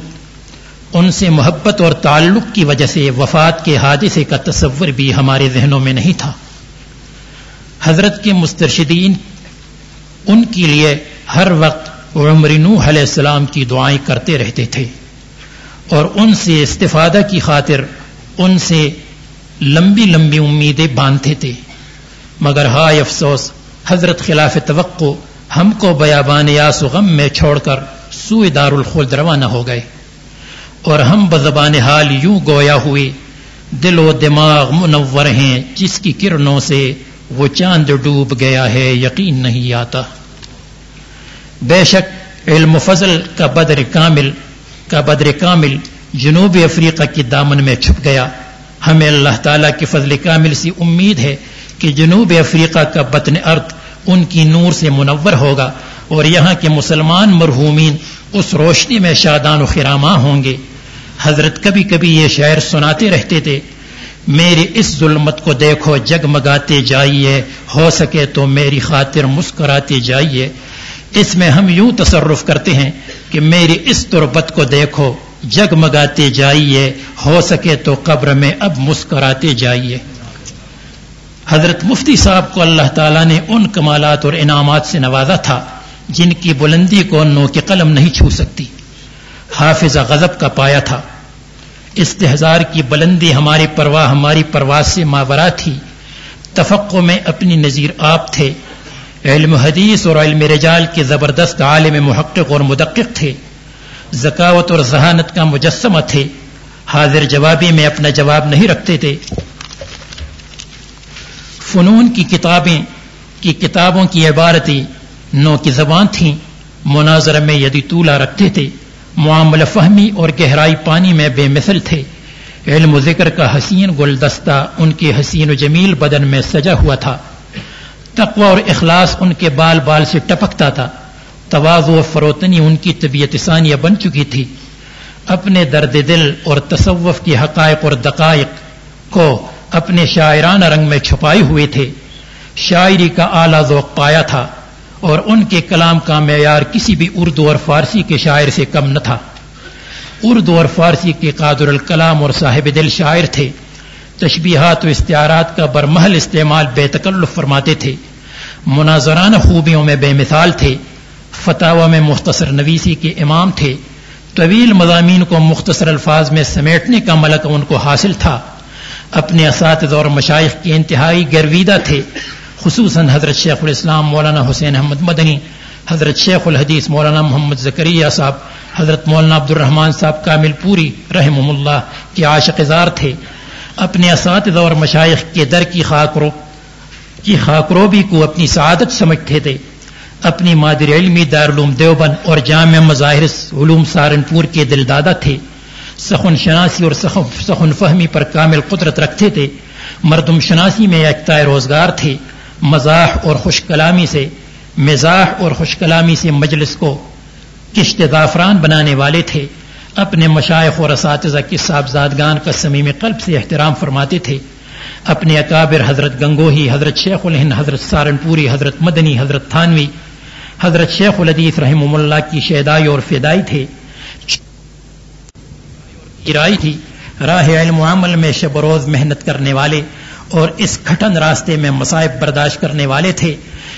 ان سے محبت اور تعلق کی وجہ سے وفات کے حادثے کا تصور بھی ہمارے ذہنوں میں نہیں تھا۔ حضرت کے مسترشدین ان کے لیے ہر وقت عمر نوح علیہ السلام کی دعائیں کرتے رہتے تھے۔ اور ان سے استفادہ کی خاطر ان سے لمبی لمبی امیدیں باندھتے تھے۔ مگر ہائے افسوس، حضرت خلاف توقع ہم کو بیابان یاس و غم میں چھوڑ کر سوئے دار الخلد روانہ ہو گئے۔ اور ہم بزبان حال یوں گویا ہوئے، دل و دماغ منور ہیں، جس کی کرنوں سے وہ چاند ڈوب گیا ہے، یقین نہیں آتا۔ بے شک، علم فضل کا بدر کامل کا بدر کامل جنوبی افریقہ کی دامن میں چھپ گیا۔ ہمیں اللہ تعالی کی فضل کامل سی امید ہے کہ جنوب افریقہ کا بطن ارد ان کی نور سے منور ہوگا اور یہاں کے مسلمان مرحومین اس روشنی میں شادان و خراما ہوں گے۔ حضرت کبھی کبھی یہ شعر سناتے رہتے تھے، میری اس ظلمت کو دیکھو، جگمگاتے جائیے، ہو سکے تو میری خاطر مسکراتے جائیے۔ اس میں ہم یوں تصرف کرتے ہیں کہ میری اس تربت کو دیکھو، جگمگاتے جائیے، ہو سکے تو قبر میں اب مسکراتے جائیے۔ حضرت مفتی صاحب کو اللہ تعالیٰ نے ان کمالات اور انعامات سے نوازا تھا جن کی بلندی کو نو کے قلم نہیں چھو سکتی۔ حافظ غضب کا پایا تھا۔ استحزار کی بلندی ہماری پرواہ، ہماری پرواز سے ماورا تھی۔ تفقع میں اپنی نظیر آپ تھے۔ علم حدیث اور علم رجال کے زبردست عالم محقق اور مدقق تھے۔ ذکاوت اور ذہانت کا مجسمہ تھے۔ حاضر جوابی میں اپنا جواب نہیں رکھتے تھے۔ فنون کی کتابیں کی کتابوں کی عبارتیں نو کی زبان تھیں۔ مناظر میں یدی طولہ رکھتے تھے۔ معاملہ فہمی اور گہرائی پانی میں بے مثل تھے۔ علم و ذکر کا حسین گلدستہ ان کے حسین و جمیل بدن میں سجا ہوا تھا۔ تقوی اور اخلاص ان کے بال بال سے ٹپکتا تھا۔ تواز و فروتنی ان کی طبیعت ثانیہ بن چکی تھی۔ اپنے درد دل اور تصوف کی حقائق اور دقائق کو اپنے شاعرانہ رنگ میں چھپائے ہوئے تھے۔ شاعری کا اعلی ذوق پایا تھا اور ان کے کلام کا معیار کسی بھی اردو اور فارسی کے شاعر سے کم نہ تھا۔ اردو اور فارسی کے قادر الکلام اور صاحب دل شاعر تھے۔ تشبیہات و استعارات کا برمحل استعمال بے تکلف فرماتے تھے۔ مناظرانہ خوبیوں میں بے مثال تھے۔ فتح میں مختصر نویسی کے امام تھے۔ طویل مضامین کو مختصر الفاظ میں سمیٹنے کا ملک ان کو حاصل تھا۔ اپنے اساتذہ اور مشائق کے انتہائی گرویدہ تھے۔ خصوصاً حضرت شیخ الاسلام مولانا حسین احمد مدنی، حضرت شیخ الحدیث مولانا محمد زکریہ صاحب، حضرت مولانا عبد الرحمان صاحب کامل پوری رحم اللہ کے عاشق زار تھے۔ اپنے اساتذہ اور مشائق کے در کی خاکرو کی خاکروبی کو اپنی سعادت سمجھتے تھے۔ اپنی مادر علمی دارالعلوم دیوبند اور جامع مظاہر علوم سہارنپور کے دل دادا تھے۔ سخن شناسی اور سخن فہمی پر کامل قدرت رکھتے تھے۔ مردم شناسی میں یکتا روزگار تھے۔ مزاح اور خوش کلامی سے مزاح اور خوش کلامی سے مجلس کو کشت دافران بنانے والے تھے۔ اپنے مشائق اور اساتذہ کے صاحبزادگان کا سمیم قلب سے احترام فرماتے تھے۔ اپنے اکابر حضرت گنگوہی، حضرت شیخ الہند، حضرت سہارنپوری حضرت مدنی، حضرت تھانوی، حضرت شیخ الحدیث رحم اللہ کی شیدائی اور فدائی تھے۔ تھی۔ راہ علم و عمل میں شب روز محنت کرنے والے اور اس کھٹن راستے میں مصائب برداشت کرنے والے تھے۔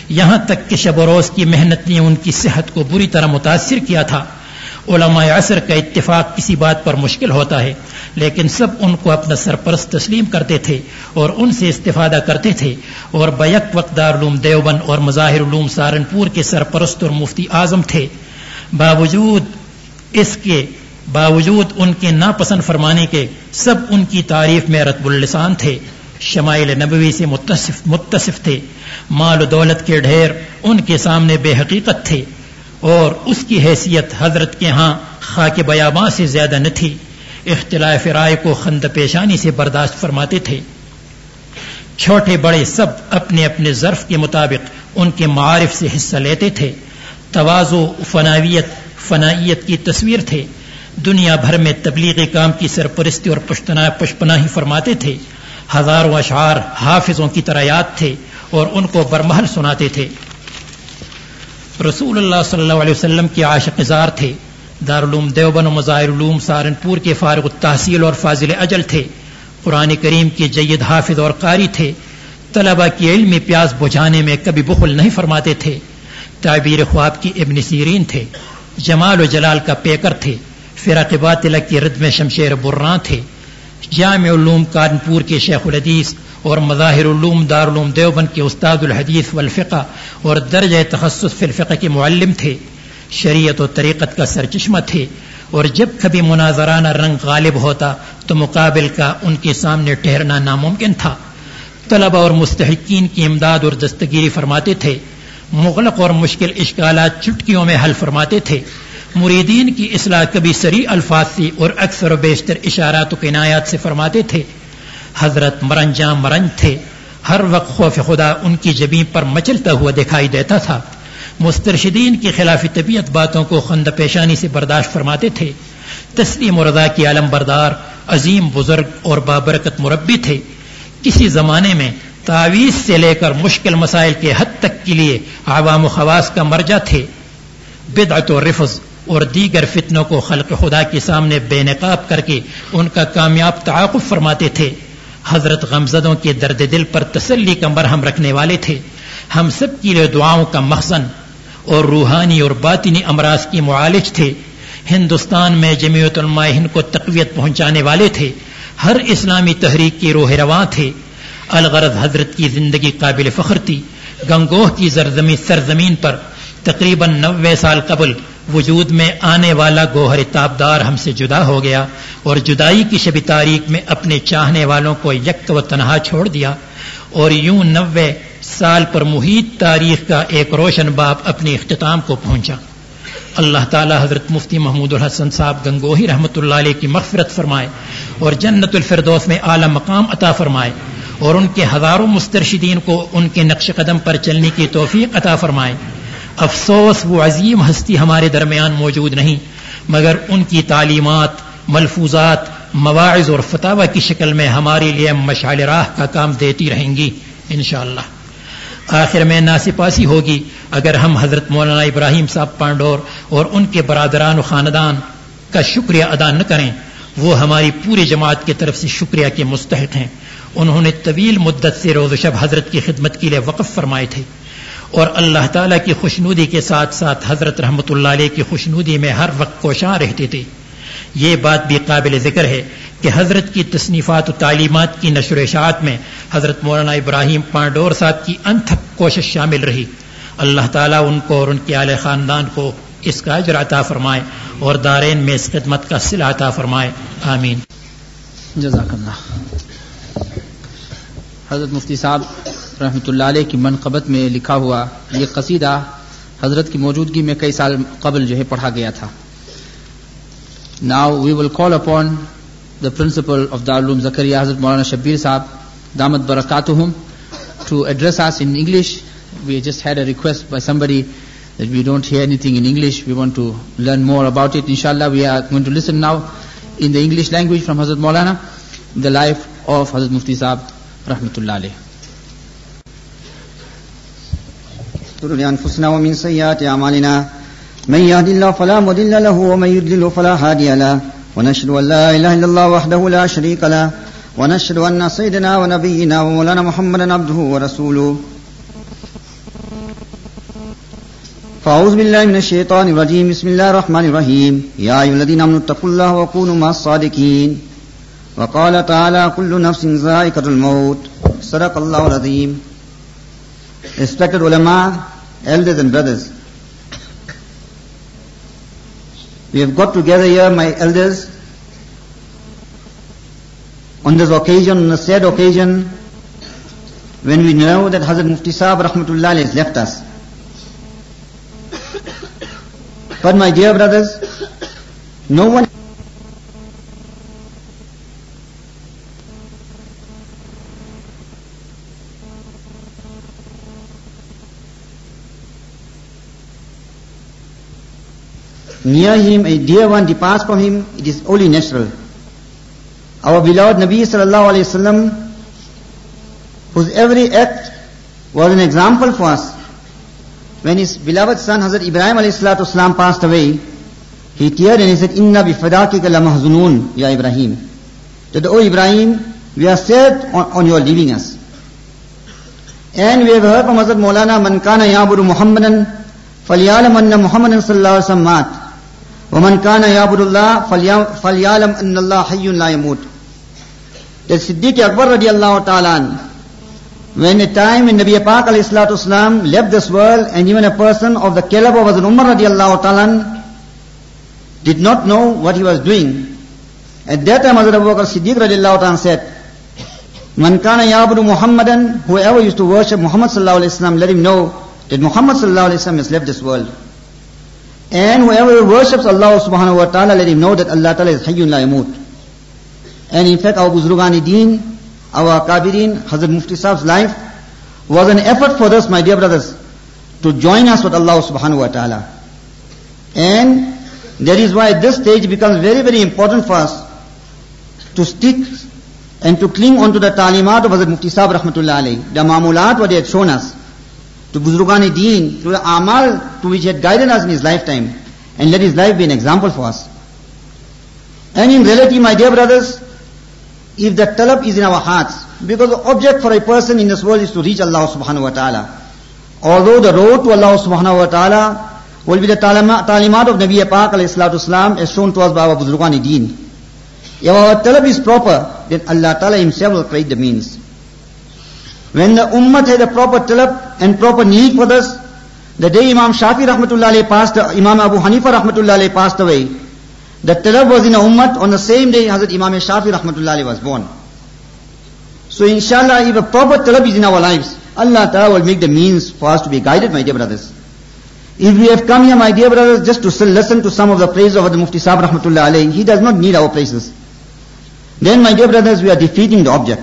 یہاں تک کہ شب و روز کی محنت نے ان کی صحت کو بری طرح متاثر کیا تھا۔ علماء عصر کا اتفاق کسی بات پر مشکل ہوتا ہے، لیکن سب ان کو اپنا سرپرست تسلیم کرتے تھے اور ان سے استفادہ کرتے تھے اور بیک وقت دارالعلوم دیوبند اور مظاہر علوم سہارنپور کے سرپرست اور مفتی اعظم تھے۔ باوجود اس کے، باوجود ان کے ناپسند فرمانے کے سب ان کی تعریف میں رتب السان تھے۔ شمائل نبوی سے متصف متصف تھے۔ مال و دولت کے ڈھیر ان کے سامنے بے حقیقت تھے۔ اور اس کی حیثیت حضرت کے ہاں خاک بیاباں سے زیادہ نہ تھی۔ اختلاف رائے کو خند پیشانی سے برداشت فرماتے تھے۔ چھوٹے بڑے سب اپنے اپنے ظرف کے مطابق ان کے معارف سے حصہ لیتے تھے۔ توازو فناویت، فنائیت کی تصویر تھے۔ دنیا بھر میں تبلیغی کام کی سرپرستی اور پشپناہی فرماتے تھے۔ ہزاروں اشعار حافظوں کی طرح یاد تھے اور ان کو برمحل سناتے تھے۔ رسول اللہ صلی اللہ علیہ وسلم کے عاشق زار تھے۔ دارالعلوم دیوبن و مظاہر علوم سہارنپور کے فارغ التحصیل اور فاضل اجل تھے۔ قرآن کریم کے جید حافظ اور قاری تھے۔ طلبہ کی علمی پیاس بجھانے میں کبھی بخل نہیں فرماتے تھے۔ تعبیر خواب کی ابن سیرین تھے۔ جمال و جلال کا پیکر تھے۔ فرق باطلہ کی رد میں شمشیر بران تھے۔ جامع علوم کانپور کے شیخ الحدیث اور مظاہر علوم دارالعلوم دیوبند کے استاد الحدیث والفقہ اور درج تخصص فی الفقہ کے معلم تھے۔ شریعت و طریقت کا سرچشمہ تھے۔ اور جب کبھی مناظرانہ رنگ غالب ہوتا تو مقابل کا ان کے سامنے ٹھہرنا ناممکن تھا۔ طلبہ اور مستحقین کی امداد اور دستگیری فرماتے تھے۔ مغلق اور مشکل اشکالات چٹکیوں میں حل فرماتے تھے۔ مریدین کی اصلاح کبھی سری الفاظ سے اور اکثر و بیشتر اشارات و کنایات سے فرماتے تھے۔ حضرت مرنجا مرنج تھے۔ ہر وقت خوف خدا ان کی جبیں پر مچلتا ہوا دکھائی دیتا تھا۔ مسترشدین کی خلاف طبیعت باتوں کو خند پیشانی سے برداشت فرماتے تھے۔ تسلیم و رضا کی عالم بردار، عظیم بزرگ اور بابرکت مربی تھے۔ کسی زمانے میں تعویذ سے لے کر مشکل مسائل کے حد تک کے لیے عوام و خواص کا مرجع تھے۔ بدعت و رفظ اور دیگر فتنوں کو خلق خدا کے سامنے بے نقاب کر کے ان کا کامیاب تعاقب فرماتے تھے۔ حضرت غمزدوں کے درد دل پر تسلی کا مرہم رکھنے والے تھے۔ ہم سب کے لیے دعاؤں کا مخزن اور روحانی اور باطنی امراض کی معالج تھے۔ ہندوستان میں جمیعت علماء ہند کو تقویت پہنچانے والے تھے۔ ہر اسلامی تحریک کے روح رواں تھے۔ الغرض حضرت کی زندگی قابل فخر تھی۔ گنگوہ کی زرزمی سرزمین پر تقریباً نوے سال قبل وجود میں آنے والا گوہر تابدار ہم سے جدا ہو گیا اور جدائی کی شبی تاریخ میں اپنے چاہنے والوں کو یک و تنہا چھوڑ دیا اور یوں نوے سال پر محیط تاریخ کا ایک روشن باپ اپنے اختتام کو پہنچا۔ اللہ تعالی حضرت مفتی محمود الحسن صاحب گنگوہی رحمت اللہ علیہ کی مغفرت فرمائے اور جنت الفردوس میں اعلی مقام عطا فرمائے اور ان کے ہزاروں مسترشدین کو ان کے نقش قدم پر چلنے کی توفیق عطا فرمائے۔ افسوس وہ عظیم ہستی ہمارے درمیان موجود نہیں، مگر ان کی تعلیمات، ملفوظات، مواعظ اور فتح کی شکل میں ہمارے لیے مشعل راہ کا کام دیتی رہیں گی، انشاءاللہ۔ آخر میں ناسپاسی ہوگی اگر ہم حضرت مولانا ابراہیم صاحب پانڈور اور ان کے برادران و خاندان کا شکریہ ادا نہ کریں، وہ ہماری پوری جماعت کی طرف سے شکریہ کے مستحق ہیں۔ انہوں نے طویل مدت سے روز و شب حضرت کی خدمت کے لیے وقف فرمائے تھے۔ اور اللہ تعالیٰ کی خوشنودی کے ساتھ ساتھ حضرت رحمت اللہ علیہ کی خوشنودی میں ہر وقت کوشاں رہتے تھے یہ بات بھی قابل ذکر ہے کہ حضرت کی تصنیفات و تعلیمات کی نشر اشاعت میں حضرت مولانا ابراہیم پانڈور صاحب کی انتھک کوشش شامل رہی۔ اللہ تعالیٰ ان کو اور ان کے اعلی خاندان کو اس کا اجر عطا فرمائے اور دارین میں اس خدمت کا سلا عطا فرمائے۔ آمین۔ جزاک اللہ۔ حضرت مفتی صاحب رحمۃ اللہ علیہ کی منقبت میں لکھا ہوا یہ قصیدہ حضرت کی موجودگی میں کئی سال قبل جو ہے پڑھا گیا تھا now we will call upon the principal of Darul Uloom Zakariya حضرت مولانا شبیر صاحب دامت برکاتہم to address us in English we just had a request by somebody that we don't hear anything in English. We want to learn more about it. Inshallah, we are going to listen now in the English language from Hazrat Maulana, the life of Hazrat Mufti Saab, Rahmatullah alayh. لأنفسنا ومن سيئات أعمالنا. من يهد الله فلا مضل له ومن يضلل فلا هادي له. ونشهد أن لا إله إلا الله وحده لا شريك له. ونشهد أن سيدنا ونبينا ومولانا محمدا عبده ورسوله. فأعوذ بالله من الشيطان الرجيم. بسم الله الرحمن الرحيم. يا أيها الذين آمنوا اتقوا الله وكونوا مع الصادقين. وقال تعالى كل نفس ذائقة الموت. صدق الله العظيم. Respected ulama, elders and brothers, we have got together here, my elders, on this occasion, on a sad occasion, when we know that Hazrat Mufti Sahib Rahmatullah has left us. But my dear brothers, no one near him, a dear one departs from him, it is only natural. Our beloved Nabi sallallahu alayhi wasallam, whose every act was an example for us. When his beloved son Hazrat Ibrahim alayhi salatu passed away, he teared and he said, Inna bifadakika la mahzunun, ya Ibrahim. That, O Ibrahim, we are sad on, on your leaving us. And we have heard from Hazrat Maulana, Man kana yabudu Muhammadan, falyalam anna Muhammadan sallallahu alayhi wa sallam mat. ومن كان يعبد الله فليعلم ان الله حي لا يموت that Siddiq Akbar radiallahu ta'ala when a time when Nabi Pak alayhi left this world and even a person of the caliber of Umar radiallahu ta'ala did not know what he was doing. At that time Hazrat Abu Bakr Siddiq radiallahu ta'ala said, Man kana yabudu Muhammadan, whoever used to worship Muhammad sallallahu alayhi wasallam, let him know that Muhammad sallallahu alayhi wasallam has left this world. And whoever worships Allah subhanahu wa ta'ala, let him know that Allah ta'ala is hayyun la yamut. And in fact, our Buzrugani Deen, our Kabirin, Hazrat Mufti Sahib's life was an effort for us, my dear brothers, to join us with Allah subhanahu wa ta'ala. And that is why at this stage becomes very, very important for us to stick and to cling onto the talimat of Hazrat Mufti Sahib rahmatullah alayhi, the mamulat what he had shown us, to Buzrugani Deen, to the amal to which he had guided us in his lifetime, and let his life be an example for us. And in reality, my dear brothers, if the talab is in our hearts, because the object for a person in this world is to reach Allah subhanahu wa ta'ala. Although the road to Allah subhanahu wa ta'ala will be the talimat of Nabi Pak alayhi salatu salam as shown to us by our Buzrugani Deen. If our talab is proper, then Allah ta'ala himself will create the means. When the ummah had a proper talab and proper need for this, the day Imam Shafi rahmatullah alayhi passed, Imam Abu Hanifa rahmatullah alayhi passed away, the talab was in a ummah on the same day Hazrat Imam Shafi rahmatullah alayhi was born. So inshallah, if a proper talab is in our lives, Allah Ta'ala will make the means for us to be guided, my dear brothers. If we have come here, my dear brothers, just to listen to some of the praises of the Mufti Sahib rahmatullah alayhi, he does not need our praises. Then, my dear brothers, we are defeating the object.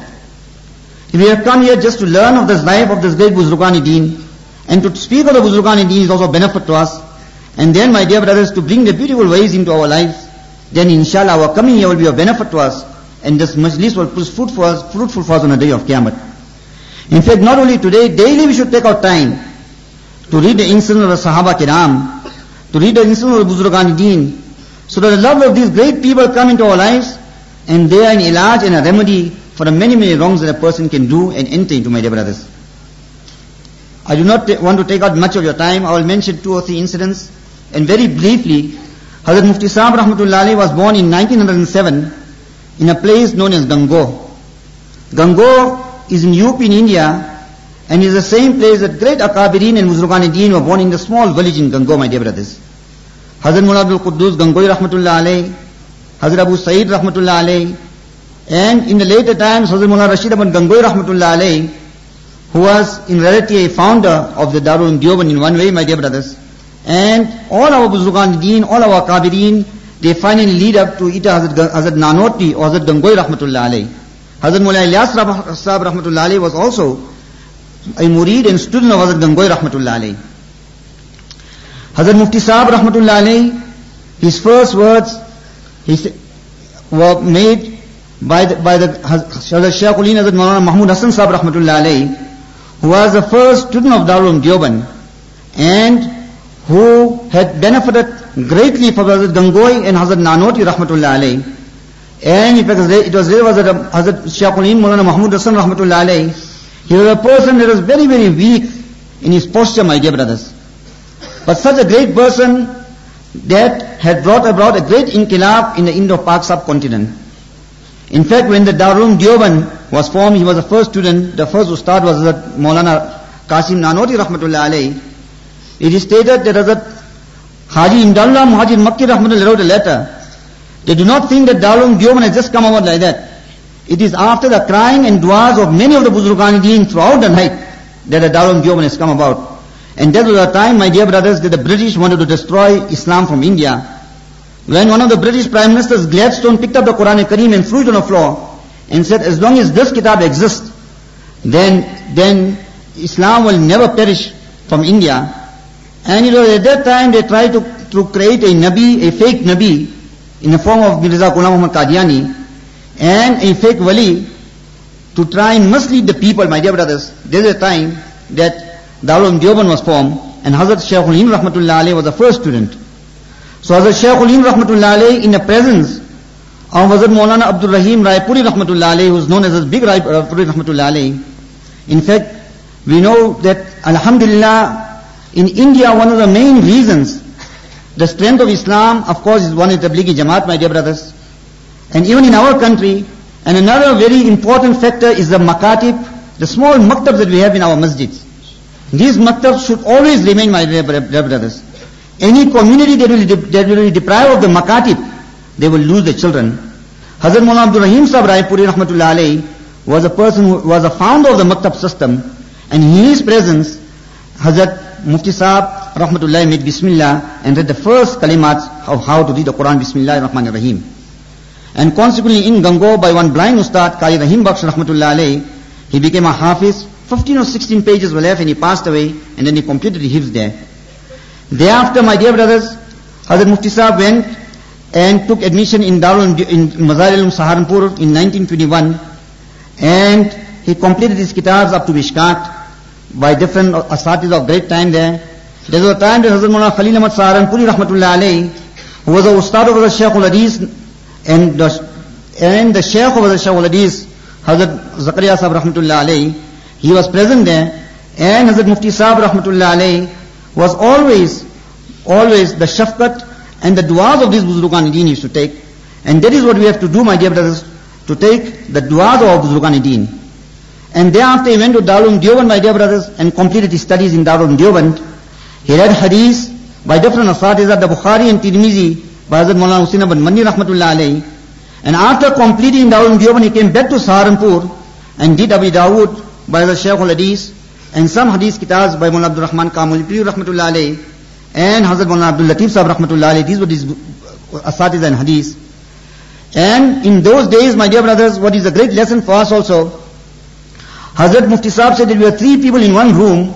If we have come here just to learn of this life of this great Buzrugani Deen, and to speak of the Buzrugani Deen is also a benefit to us, and then, my dear brothers, to bring the beautiful ways into our lives, then inshallah our coming here will be a benefit to us, and this majlis will prove fruitful for us, fruitful for us on the day of Qiyamah. In fact, not only today, daily we should take our time to read the incident of the Sahaba Kiram, to read the incident of the Buzrugani Deen, so that the love of these great people come into our lives, and they are an ilaj and a remedy for the many, many wrongs that a person can do and enter into, my dear brothers. I do not want to take out much of your time. I will mention two or three incidents. And very briefly, Hazrat Mufti Sahib Rahmatullah was born in 1907 in a place known as Gango. Gango is in UP in India and is the same place that great Akabirin and Muzrugani Deen were born in the small village in Gango, my dear brothers. Hazrat Mullah Abdul Quddus Gangoi Rahmatullah Hazrat Abu Saeed Rahmatullah and in the later times, Hazrat Mullah Rashid Ahmad Gangoi Rahmatullah alayhi, who was in reality a founder of the Darul Deoban in one way, my dear brothers. And all our Buzrugan Deen, all our Kabirin, they finally lead up to either Hazrat, Hazrat Nanoti or Hazrat Gangoi Rahmatullah alayhi. Hazrat Mullah Ilyas Sahib Rahmatullah alayhi was also a murid and student of Hazrat Gangoi Rahmatullah alayhi. Hazrat Mufti Sahib Rahmatullah alayhi, his first words he said, were made by the, by the Hazrat Shaykh Ulin Hazrat Maulana Mahmud Hassan Sahib Rahmatullah alayhi, who was the first student of Darul Deoban and who had benefited greatly from Hazrat Gangoi and Hazrat Nanoti Rahmatullah alayhi. And in it was was that Hazrat Shaqulim Mulana Muhammad Hassan Rahmatullah alayhi, he was a person that was very, very weak in his posture, my dear brothers. But such a great person that had brought about a great inqilab in the Indo-Pak subcontinent. In fact, when the Darul Dioban was formed, he was the first student, the first ustad was Hazrat Maulana Qasim Nanoti Rahmatullah alayhi. It is stated that Hazrat Haji Imdallah Muhajir Makki Rahmatullah wrote a letter. They do not think that Darul Dioban has just come about like that. It is after the crying and du'as of many of the Buzurgani deen throughout the night that the Darul Dioban has come about. And that was the time, my dear brothers, that the British wanted to destroy Islam from India. When one of the British Prime Ministers, Gladstone, picked up the Quran Kareem and threw it on the floor and said, as long as this kitab exists, then, then Islam will never perish from India. And you know, at that time they tried to, to create a Nabi, a fake Nabi, in the form of Mirza Ghulam Muhammad Qadiani, and a fake Wali, to try and mislead the people, my dear brothers. There is a time that Darul Deoban was formed and Hazrat Shaykh Rahmatullah alayhi was the first student. سو آزر شیخ الین رحمت اللہ علیہ ان درزنس اوزد مولانا عبد الرحیم رائے پوری رحمت اللہ علیہ وز known as big رائے رحمۃ اللہ علیہ in fact we know that الحمد للہ India one of the main reasons the strength of Islam of course one is the بلیگی Jamaat my dear brothers and even in our country and another very important factor is the maktab the small maktab that we have our masjid these maktab should always remain my brothers Any community that will, that will be deprived of the makatib, they will lose the children. Hazrat Mullah Abdul Rahim Sahib Raipuri Rahmatullah alayhi was a person who was a founder of the maktab system and in his presence, Hazrat Mufti Sahib Rahmatullah made Bismillah and read the first kalimats of how to read the Quran Bismillah Rahman Rahim. And consequently in Gango by one blind Ustad, Qari Rahim Baksh Rahmatullah alayhi, he became a Hafiz 15 or 16 pages were left and he passed away and then he completed hifz there. Thereafter, my dear brothers, Hazrat Mufti Sahib went and took admission in Darul in Mazar al Saharanpur in 1921 and he completed his kitabs up to Mishkat by different asatis of great time there. There was a time that Hazrat Mullah Khalil Ahmad Saharanpuri Rahmatullah alayhi, who was a ustad of the Shaykh al Hadith and the, and the Shaykh of the Shaykh al Hadith, Hazrat Zakaria Sahib Rahmatullah alayhi, he was present there and Hazrat Mufti Sahib Rahmatullah alayhi was always, always the shafqat and the du'as of these Buzurgan Deen used to take. And that is what we have to do, my dear brothers, to take the du'as of Buzurgan Deen. And thereafter he went to Darul Deoband, my dear brothers, and completed his studies in Darul Deoband. He read hadith by different asatizah, the Bukhari and Tirmizi, by Hazrat Maulana Hussain ibn Mani Rahmatullah alayhi. And after completing Darul Deoband, he came back to Saharanpur and did Abu Dawood by the Shaykh al-Hadith and some hadith kitabs by Mullah Abdul Rahman Kamulipuri rahmatullah alayhi and Hazrat Mullah Abdul Latif Sahib rahmatullah alayhi. These were these uh, asatiz and hadith. And in those days, my dear brothers, what is a great lesson for us also, Hazrat Mufti Sahib said that we were three people in one room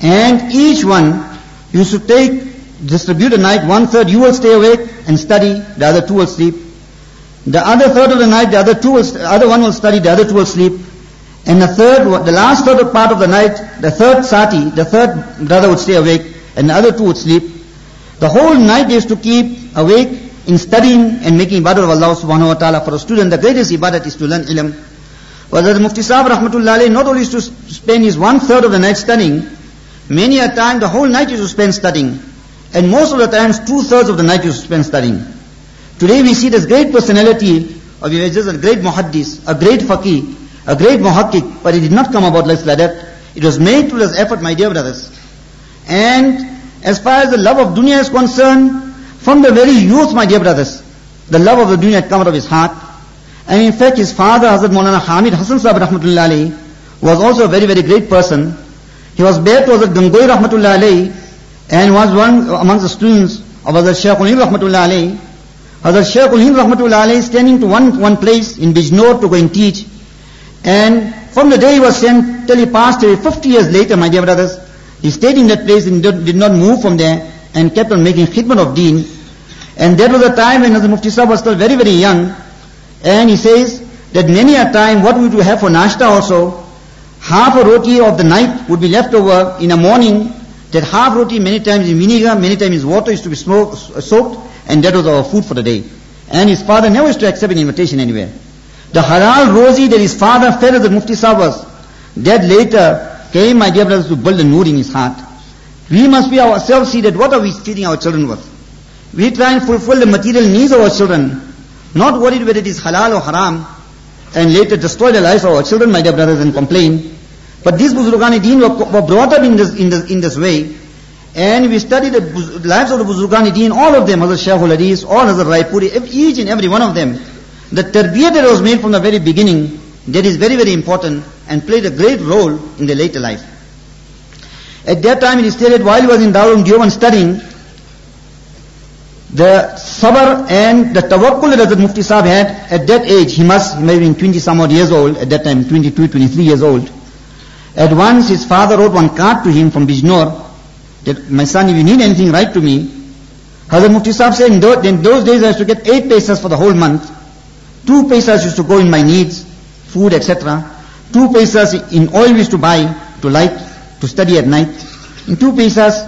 and each one used to take, distribute a night, one third you will stay awake and study, the other two will sleep. The other third of the night, the other two will, the other one will study, the other two will sleep. And the third, the last third part of the night, the third sati, the third brother would stay awake, and the other two would sleep. The whole night is to keep awake in studying and making ibadah of Allah subhanahu wa ta'ala. For a student, the greatest ibadah is to learn ilm. The Mufti Sahib rahmatullah not only used to spend his one third of the night studying, many a time the whole night used to spend studying. And most of the times two thirds of the night used to spend studying. Today we see this great personality of a great muhaddis, a great faqih, a great muhakkik, but it did not come about like that. It was made through this effort, my dear brothers. And as far as the love of dunya is concerned, from the very youth, my dear brothers, the love of the dunya had come out of his heart. And in fact, his father, Hazrat Maulana Hamid Hassan Sahib Rahmatullah was also a very, very great person. He was bare to Hazrat Gangoi Rahmatullah and was one amongst the students of Hazrat Shaykh Ulim Rahmatullah. Hazrat Shaykh Ulim Rahmatullah alayhi standing to one, one place in Bijnor to go and teach. And from the day he was sent till he passed away, 50 years later, my dear brothers, he stayed in that place and did not move from there and kept on making khidmat of deen. And that was a time when the Mufti Sahib was still very, very young. And he says that many a time what we would have for nashta also, half a roti of the night would be left over in the morning. That half roti many times in vinegar, many times in water used to be smoked, soaked, and that was our food for the day. And his father never used to accept an invitation anywhere. The halal rosy that his father fed as the Mufti was, that later came, my dear brothers, to build a nur in his heart. We must be ourselves see that what are we feeding our children with? We try and fulfill the material needs of our children, not worried whether it is halal or haram, and later destroy the lives of our children, my dear brothers, and complain. But these Buzurgani Deen were, brought up in this, in this, in this way, and we study the lives of the Buzurgani Deen, all of them, Hazrat Shahul Hadith, all Hazrat Raipuri, each and every one of them. The tarbiyah that was made from the very beginning, that is very, very important and played a great role in the later life. At that time, it is stated while he was in Darul Deoban studying, the sabr and the tawakkul that Hazrat Mufti Sahib had at that age, he must, he may have been 20 some odd years old, at that time 22, 23 years old. At once his father wrote one card to him from Bijnor, that my son, if you need anything, write to me. Hazrat Mufti Sahib said, in those, in those days I used to get eight pesos for the whole month. Two pesos used to go in my needs, food, etc. Two pesos in oil used to buy to light, to study at night. In two pesos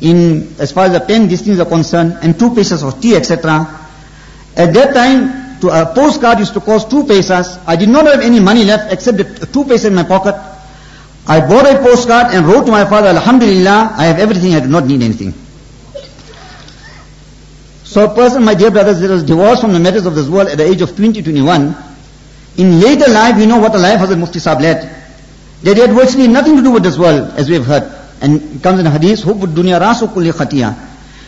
in, as far as the pen, these things are concerned, and two pesos of tea, etc. At that time, to, a postcard used to cost two pesos. I did not have any money left except the two pesos in my pocket. I bought a postcard and wrote to my father, Alhamdulillah, I have everything, I do not need anything. So a person, my dear brothers, that was divorced from the matters of this world at the age of 20, 21, in later life, we know what a life Hazrat Mufti Sahib led. That he had virtually nothing to do with this world, as we have heard. And it comes in a hadith, Hubbud dunya rasu kulli khatiya.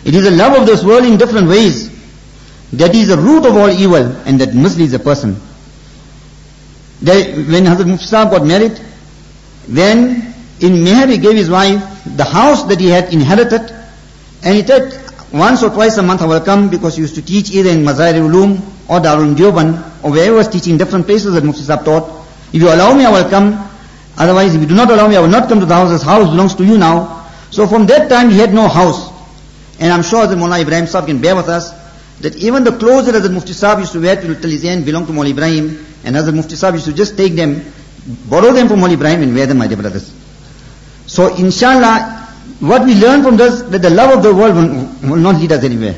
It is a love of this world in different ways. That is the root of all evil, and that misleads a person. When Hazrat Mufti Sahib got married, then in Meher he gave his wife the house that he had inherited, and he said, once or twice a month I will come because he used to teach either in Mazair Ulum or Darul Deoban or wherever he was teaching different places that Mufti Sahib taught. If you allow me, I will come. Otherwise, if you do not allow me, I will not come to the house. This house belongs to you now. So from that time, he had no house. And I'm sure that Mullah Ibrahim Sahib can bear with us that even the clothes that Hazrat Mufti Sahib used to wear till till his end belonged to Mullah Ibrahim. And Hazrat Mufti Sahib used to just take them, borrow them from Mullah Ibrahim and wear them, my dear brothers. So inshallah, what we learn from this, that the love of the world will, not lead us anywhere.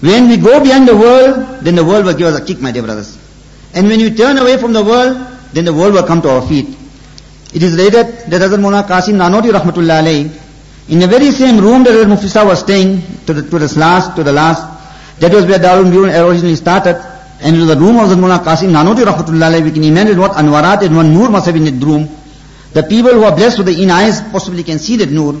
When we go beyond the world, then the world will give us a kick, my dear brothers. And when we turn away from the world, then the world will come to our feet. It is related that Hazrat Mullah Qasim Nanoti Rahmatullah alayhi, in the very same room that Hazrat Mufti Sahib was staying to the, to the last, to the last, that was where Darul Mule originally started, and it was the room of Hazrat Mullah Qasim Nanoti Rahmatullah alayhi, we can imagine what anwarat and what nur must have been in that room. The people who are blessed with the in eyes possibly can see that nur.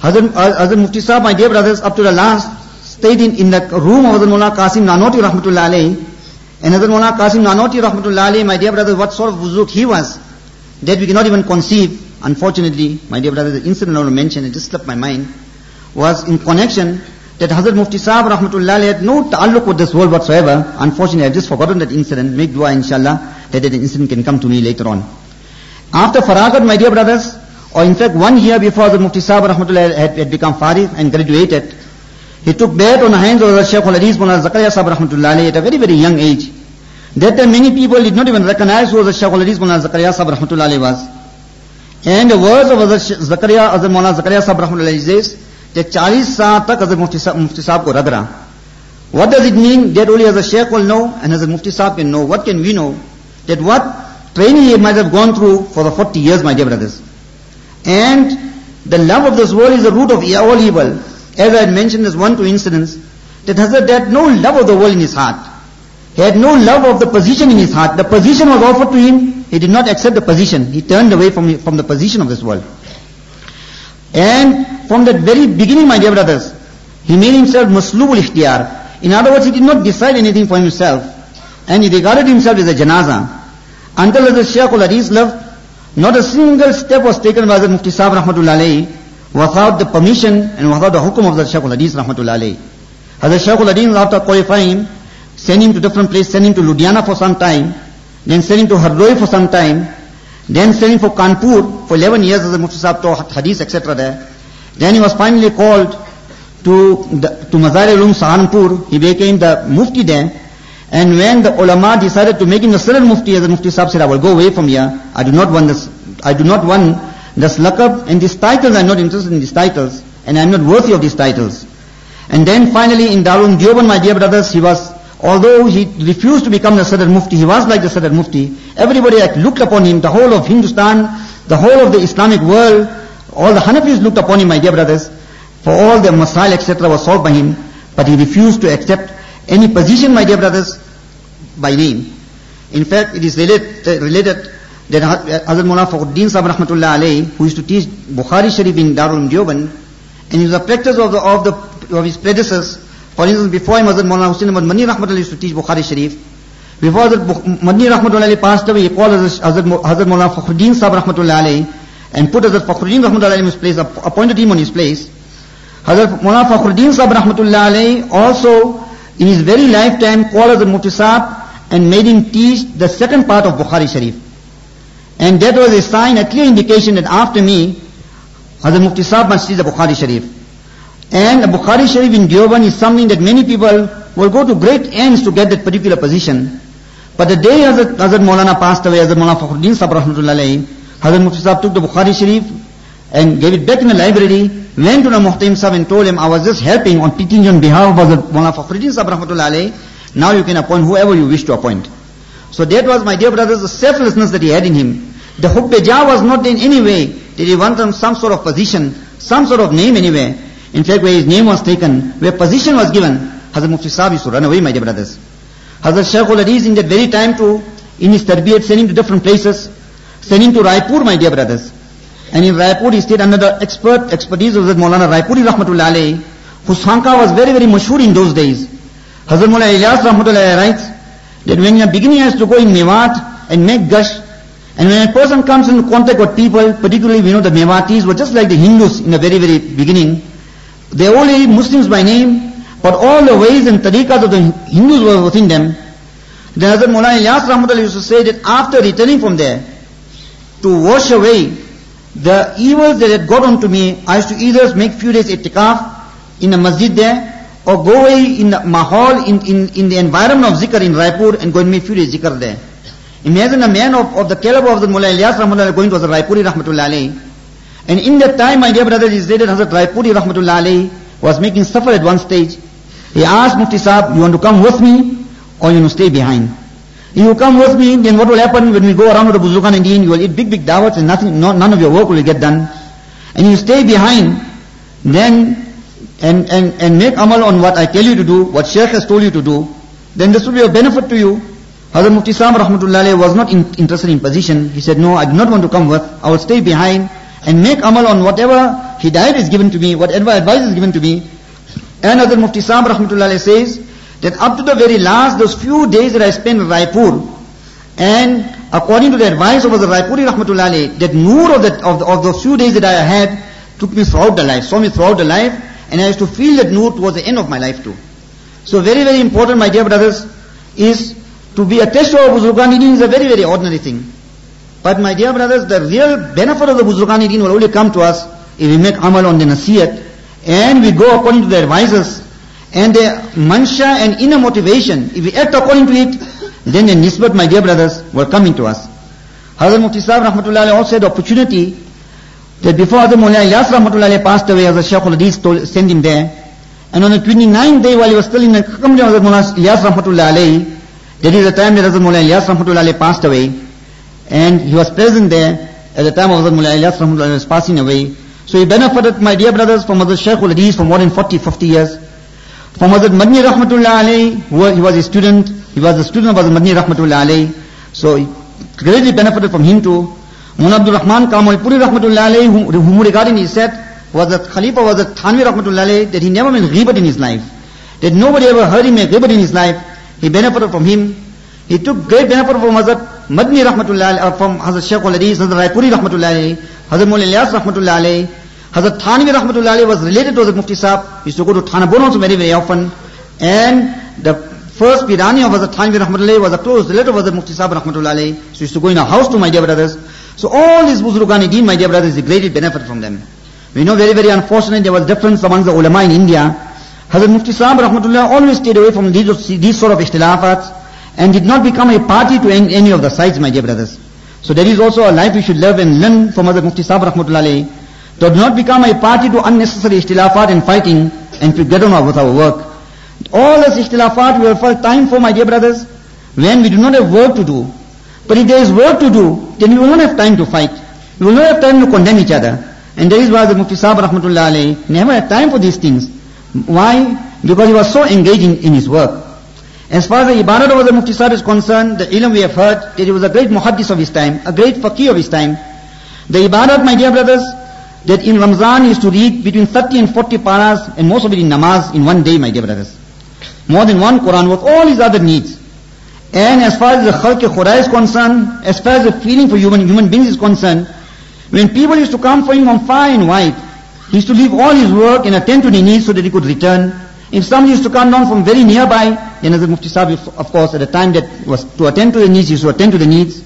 Hazrat, Mufti Sahab, my dear brothers, up to the last stayed in, in the room of Hazrat Mullah Qasim Nanoti Rahmatullah Alayhi. And Hazrat Mullah Qasim Nanoti Rahmatullah Alayhi, my dear brothers, what sort of wuzuk he was, that we cannot even conceive. Unfortunately, my dear brothers, the incident I want to mention, it just slipped my mind, was in connection that Hazrat Mufti Sahab Rahmatullah Alayhi had no ta'alluq with this world whatsoever. Unfortunately, I've just forgotten that incident. Make dua inshallah that that incident can come to me later on. After Faragat, my dear brothers, or in fact one year before the Mufti Sahib Rahmatullah had, had become Farid and graduated, he took bayat on the hands of the Shaykh al-Hadith Mullah Zakaria Sahib Rahmatullah at a very, very young age. That time many people did not even recognize who the Shaykh al-Hadith Mullah Zakaria Sahib Rahmatullah was. And the words of Hazrat Zakaria, Hazrat Mullah Zakaria Sahib Rahmatullah says, that 40 saal tak Hazrat Mufti Sahib, ko. What does it mean? That only Hazrat Shaykh will know and Hazrat Mufti Sahib can know. What can we know? That what training he might have gone through for the 40 years, my dear brothers. And the love of this world is the root of all evil. As I had mentioned, there's one, two incidents. That Hazrat had no love of the world in his heart. He had no love of the position in his heart. The position was offered to him. He did not accept the position. He turned away from, from the position of this world. And from that very beginning, my dear brothers, he made himself maslubul ikhtiyar. In other words, he did not decide anything for himself. And he regarded himself as a janaza. Until the Shaykh al Hadith left, not a single step was taken by the Mufti Sahib Rahmatullah without the permission and without the hukum of the Shaykh al Hadith Rahmatullah alayhi. Hazrat Shaykh al-Adin, after qualifying sent him to different places, sent him to Ludhiana for some time, then sent him to Hardoi for some time, then sent him for Kanpur for 11 years as a Mufti Sahib taught hadith, etc. there. Then he was finally called to, the, to Mazar-e-Ulum Sahanpur. He became the Mufti there. And when the ulama decided to make him the Sirar Mufti, as the Mufti Sahib said, I will go away from here. I do not want this, I do not want this lakab and these titles. I'm not interested in these titles. And I'm not worthy of these titles. And then finally in Darul Deoban, my dear brothers, he was, although he refused to become the Sadr Mufti, he was like the Sadr Mufti. Everybody looked upon him, the whole of Hindustan, the whole of the Islamic world, all the Hanafis looked upon him, my dear brothers, for all the masail, etc. was solved by him, but he refused to accept any position, my dear brothers, by name. In fact, it is uh, related that Hazrat Mullah Fakhruddin Sahib Rahmatullah alayhi, who used to teach Bukhari Sharif in Darul Deoban, and he was a practice of, the, of, the, of his predecessors. For instance, before him, Hazrat Mullah Hussain Ahmad Mani Rahmatullah used to teach Bukhari Sharif. Before Hazrat Mani Rahmatullah alayhi passed away, he called Hazrat, Hazrat Mullah Fakhruddin Sahib Rahmatullah alayhi and put Hazrat Fakhruddin Rahmatullah in his place, appointed him on his place. Hazrat Mullah Fakhruddin Sahib Rahmatullah alayhi also in his very lifetime called Hazrat Mufti Sahib and made him teach the second part of Bukhari Sharif. And that was a sign, a clear indication that after me, Hazrat Mufti must teach the Bukhari Sharif. And the Bukhari Sharif in Deoban is something that many people will go to great ends to get that particular position. But the day Hazrat, Hazrat Maulana passed away, Hazrat Maulana Fakhruddin Sahib Hazrat Mufti took the Bukhari Sharif and gave it back in the library, went to the Muhtim Sahib and told him, I was just helping on teaching on behalf of Hazrat Maulana Fakhruddin Sahib Rahmatullah now you can appoint whoever you wish to appoint. So that was, my dear brothers, the selflessness that he had in him. The hubbeja was not in any way that he wanted some sort of position, some sort of name anywhere. In fact, where his name was taken, where position was given, Hazrat Mufti Sahib used to run away, my dear brothers. Hazrat Shaykh ul in that very time too, in his tarbiyat, sending to different places, sending to Raipur, my dear brothers. And in Raipur, he stayed under the expert expertise of Hazrat Maulana Raipuri Rahmatullah alayhi, whose Sanka was very, very mashhur in those days. Hazrat Maulana Ilyas Rahmatullah writes, that when a beginning has to go in Mewat and make gush, and when a person comes in contact with people, particularly we know the Mewatis were just like the Hindus in the very, very beginning. They were only Muslims by name, but all the ways and tariqas of the Hindus were within them. Then Hazrat Mullah Ilyas Rahmatullah used to say that after returning from there, to wash away the evils that had got onto me, I used to either make few days itikaf in the masjid there, or go away in the mahal, in, in, in the environment of zikr in Raipur and go and make few days zikr there. Imagine a man of, of the caliber of the Mullah Ilyas Rahmatullah going to the Raipuri Rahmatullah. And in that time, my dear brothers, is that Hazrat Raipuri Rahmatullah alayhi was making suffer at one stage. He asked Mufti Sahib, you want to come with me or you want to stay behind? You come with me, then what will happen when we go around with the Buzurgan and Deen? You will eat big, big dawats and nothing, no, none of your work will get done. And you stay behind, then, and, and, and make amal on what I tell you to do, what Shaykh has told you to do, then this will be a benefit to you. Hazrat Mufti Sahib Rahmatullah was not in, interested in position. He said, no, I do not want to come with. I will stay behind and make amal on whatever hidayat is given to me, whatever advice is given to me. And Hazrat Mufti Sahib Rahmatullah says that up to the very last, those few days that I spent in Raipur, and according to the advice of the Raipuri Rahmatullah that nur of, that, of, the, of those few days that I had took me throughout the life, saw me throughout the life, and I used to feel that nur towards the end of my life too. So very, very important, my dear brothers, is to be attached to our Buzurgani deen is a very, very ordinary thing. But my dear brothers, the real benefit of the Buzurgani deen will only come to us if we make amal on the nasiyat and we go according to the advisors and the mansha and inner motivation. If we act according to it, then the nisbat, my dear brothers, will come into us. Hazrat Mufti Sahib Rahmatullah also had the opportunity that before Hazrat Mullah Ilyas passed away, Hazrat Shaykh al sent him there. And on the 29th day while he was still in the company of Hazrat Mullah Ilyas Rahmatullah alayhi, that is the time that Hazrat Mullah Ilyas passed away. And he was present there at the time of Hazrat Mullah Ilyas was passing away. So he benefited, my dear brothers, from Hazrat Shaykh al for more than 40, 50 years. From Hazrat Madni Rahmatullah alayhi, he was a student, he was a student of Hazrat Madni Rahmatullah alayhi. So he greatly benefited from him too. Mullah Abdul Rahman Kamalpuri Rahmatullah alayhi, whom, whom regarding he said, was that Khalifa was that Thanvi Rahmatullah alayhi, that he never made ghibat in his life. That nobody ever heard him make ghibat in his life. He benefited from him. He took great benefit from Hazrat Madni Rahmatullah, uh, from Hazrat Shaykh al-Hadith, Hazrat Raipuri Rahmatullah alayhi, Hazrat Mullah Ilyas Rahmatullah alayhi. Hazrat Thanvi Rahmatullah alayhi was related to Hazrat Mufti. He used to go to Thana also very, very often. And the first Pirani of Hazrat Thanvi Rahmatullah was a close relative of Hazrat Mufti Sahib Rahmatullah. So he used to go in a house to my dear brothers. So all these Buzurgani deen, my dear brothers, they greatly benefit from them. We know very, very unfortunate there was difference amongst the ulama in India. Hazrat Mufti Sahib Rahmatullah always stayed away from these, these sort of ikhtilafats and did not become a party to any, of the sides, my dear brothers. So there is also a life we should live and learn from Hazrat Mufti Sahib Rahmatullah do not become a party to unnecessary ikhtilafat and fighting and to get on with our work. All this ikhtilafat we will find time for my dear brothers when we do not have work to do. But if there is work to do, then we will not have time to fight. We will not have time to condemn each other. And that is why the Mufti Sahib Rahmatullah alayhi never had time for these things. Why? Because he was so engaged in, his work. As far as the ibadat of the Mufti Sahib is concerned, the ilm we have heard that he was a great muhaddis of his time, a great faqih of his time. The ibadat, my dear brothers, that in Ramzan he used to read between 30 and 40 paras and most of it in namaz in one day, my dear brothers. More than one Quran with all his other needs. And as far as the khalq khura is concerned, as far as the feeling for human, human beings is concerned, when people used to come for him from far and wide, he used to leave all his work and attend to the needs so that he could return. If somebody used to come down from very nearby, then as the Mufti Sahib, of course, at the time that was to attend to the needs, he used to attend to the needs.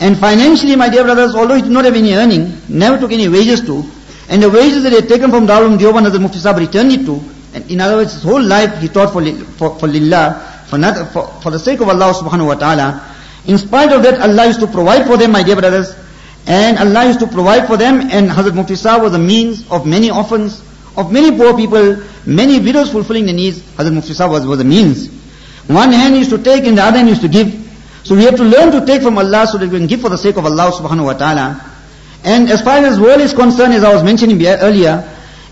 And financially, my dear brothers, although he did not have any earning, never took any wages to, and the wages that he had taken from Darul Dioban as the Mufti Sahib returned it to, and in other words, his whole life he taught for, for, for lillah, for, not, for, for the sake of Allah subhanahu wa ta'ala. In spite of that, Allah used to provide for them, my dear brothers, and Allah used to provide for them, and Hazrat Mufti Sahib was the means of many orphans, of many poor people, many widows fulfilling the needs. Hazrat Mufti Sahib was, was the means. One hand used to take and the other hand used to give. So we have to learn to take from Allah so that we can give for the sake of Allah subhanahu wa ta'ala. And as far as world is concerned, as I was mentioning earlier,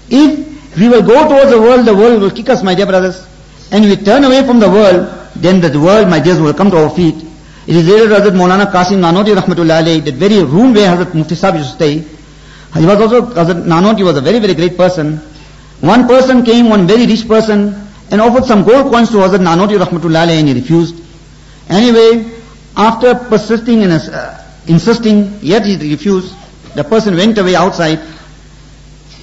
if we will go towards the world, the world will kick us, my dear brothers. And if we turn away from the world, then the world, my dears, will come to our feet. It is there Hazrat Maulana Qasim Nanoti rahmatullah that very room where Hazrat Mufti Sahib used to stay. He was also, Hazrat Nanoti was a very, very great person. One person came, one very rich person, and offered some gold coins to Hazrat Nanoti rahmatullah and he refused. Anyway, after persisting and uh, insisting, yet he refused, the person went away outside.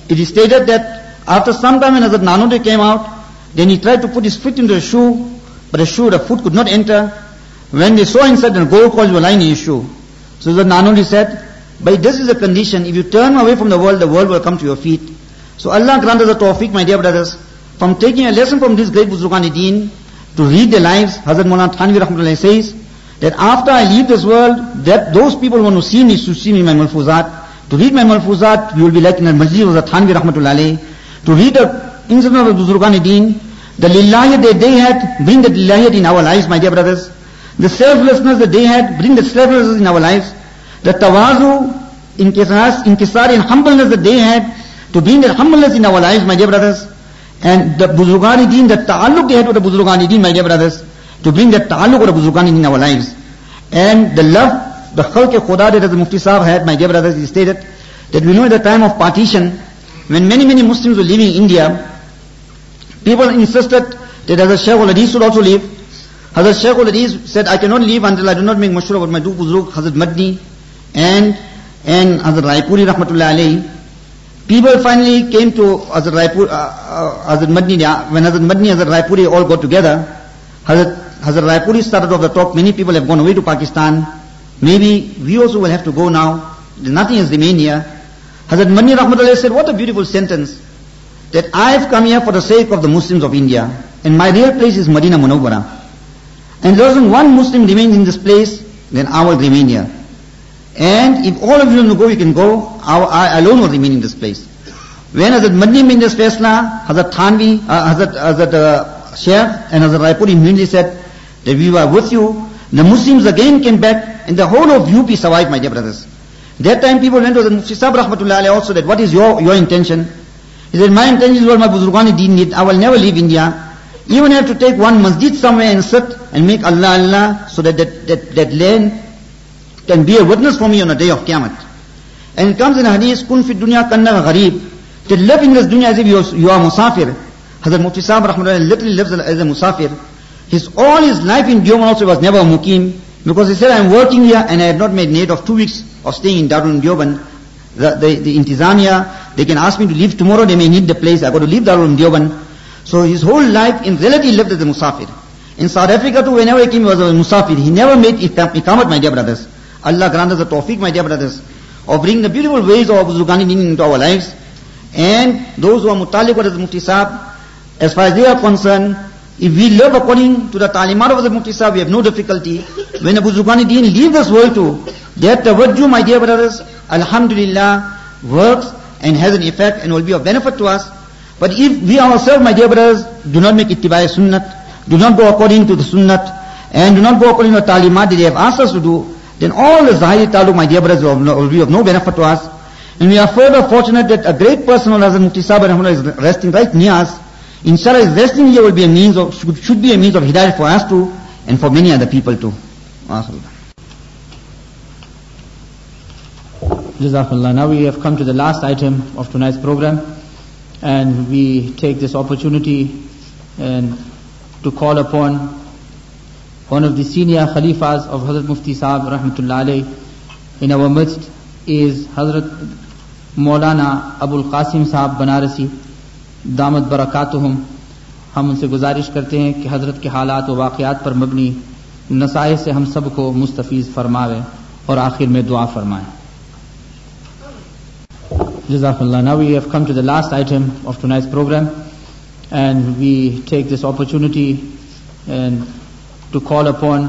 It is stated that after some time when Hazrat Nanoti came out, then he tried to put his foot into the shoe, but the shoe, the foot could not enter. When they saw inside, the gold coins were lying in his shoe. So Hazrat Nanoti said, but this is a condition, if you turn away from the world, the world will come to your feet. So Allah granted the tawfiq, my dear brothers, from taking a lesson from this great Buzurgani deen, to read their lives, Hazrat Mullah Thanvi says, that after I leave this world, that those people who want to see me, to see me my malfuzat, to read my malfuzat, you will be like in the masjid of the Thanvi Rahmatullah to read the incident of the Buzurgani deen, the lillahiyat that they had, bring the lillahiyat in our lives, my dear brothers. The selflessness that they had, bring the selflessness in our lives. The tawazu, in inkisar, in humbleness that they had, to bring that humbleness in our lives, my dear brothers. And the Buzurgani deen, the ta'alluq they had with the Buzurgani deen, my dear brothers, to bring the taalluq our buzurgan in our life and the love the خل کے خدا دے دا مفتی صاحب ہے my جبر that we know the time of partition when many many Muslim leave India people instead that his sheikh اول ادیز should also leave حضرت شیخ اول ادیز said I کی not leave and I do not make مشور my do بزرگ حضرت مدنی and and حضرت رائے پوری رحمت اللہ علیہ پیپل فائنلی کیم ٹو حضرت رائے پور حضرت مدنی وین حضرت مدنی حضرت Raipuri all go together حضرت Hazrat Raipuri started off the talk, many people have gone away to Pakistan, maybe we also will have to go now, nothing has remained here. Hazrat Madni Rahmatullah said, what a beautiful sentence, that I have come here for the sake of the Muslims of India, and my real place is Medina Munawwara. And there isn't one Muslim remains in this place, then I will remain here. And if all of you want to go, you can go. I, I alone will remain in this place. When Hazrat Madni made this Faisla, Hazrat Thanvi, uh, Hazrat, Hazrat uh, Sheikh and Hazrat Raipuri immediately said that we were with you. The Muslims again came back and the whole of UP survived, my dear brothers. That time people went to the Mufti Sahib Rahmatullah also that what is your, your intention? He said, my intention is what my Buzurgani deen need. I will never leave India. Even have to take one masjid somewhere and sit and make Allah Allah so that that, that, that land can be a witness for me on the day of Qiyamah. And it comes in hadith, kun fi dunya kanna gharib. To live in this dunya as if you are, you are musafir. Hazrat Mufti Sahib Rahmatullah literally lives as a musafir. His, all his life in Dioman also was never a mukim. Because he said, I am working here and I have not made need of two weeks of staying in Darul Dioban. The, the, the Intizamia, they can ask me to leave tomorrow, they may need the place, I've got to leave Darul Dioban. So his whole life in reality lived as a Musafir. In South Africa too, whenever he came, he was a Musafir. He never made Iqamat, my dear brothers. Allah grant us the tawfiq, my dear brothers, of bringing the beautiful ways of Zugani into our lives. And those who are mutaliq with the Mufti Sahib, as far as they are concerned, if we live according to the talimat of the Mufti we have no difficulty. When Abu Zubani Deen leave this world too, that tawajjuh, my dear brothers, Alhamdulillah, works and has an effect and will be of benefit to us. But if we ourselves, my dear brothers, do not make ittibai sunnat, do not go according to the sunnat, and do not go according to the talimat that they have asked us to do, then all the zahiri taluk, my dear brothers, will, be of no benefit to us. And we are further fortunate that a great person, Hazrat Mufti is resting right near us. Inshallah, his resting here will be a means of, should, should be a means of hidayah for us too, and for many other people too. Jazakallah. Now we have come to the last item of tonight's program, and we take this opportunity and to call upon one of the senior Khalifas of Hazrat Mufti Sahib Rahmatullah alayh in our midst is Hazrat Maulana Abul Qasim Sahib Banarasi. دامت برکاتہم۔ ہم ان سے گزارش کرتے ہیں کہ حضرت کے حالات و واقعات پر مبنی نسائے سے ہم سب کو مستفیض فرماوے اور آخر میں دعا فرمائیں جزاک اللہ نا we have come to the last item of tonight programme and we take this opportunity and to call upon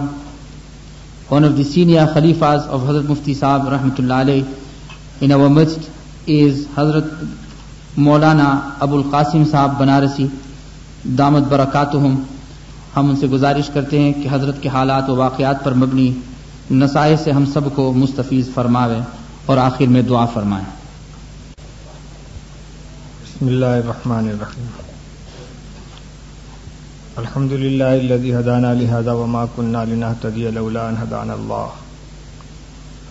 one of the senior khalifas of حضرت مفتی صاحب رحمۃ اللہ علیہ ان اوور مسٹ از حضرت مولانا ابو القاسم صاحب بنارسی دامت برکاتہم، ہم ان سے گزارش کرتے ہیں کہ حضرت کے حالات و واقعات پر مبنی نسائے سے ہم سب کو مستفیض فرماوے اور آخر میں دعا فرمائیں بسم اللہ الرحمن الرحیم۔ الحمد للہ الذي هدانا لهذا وما كنا لنهتدي لولا ان هدانا الله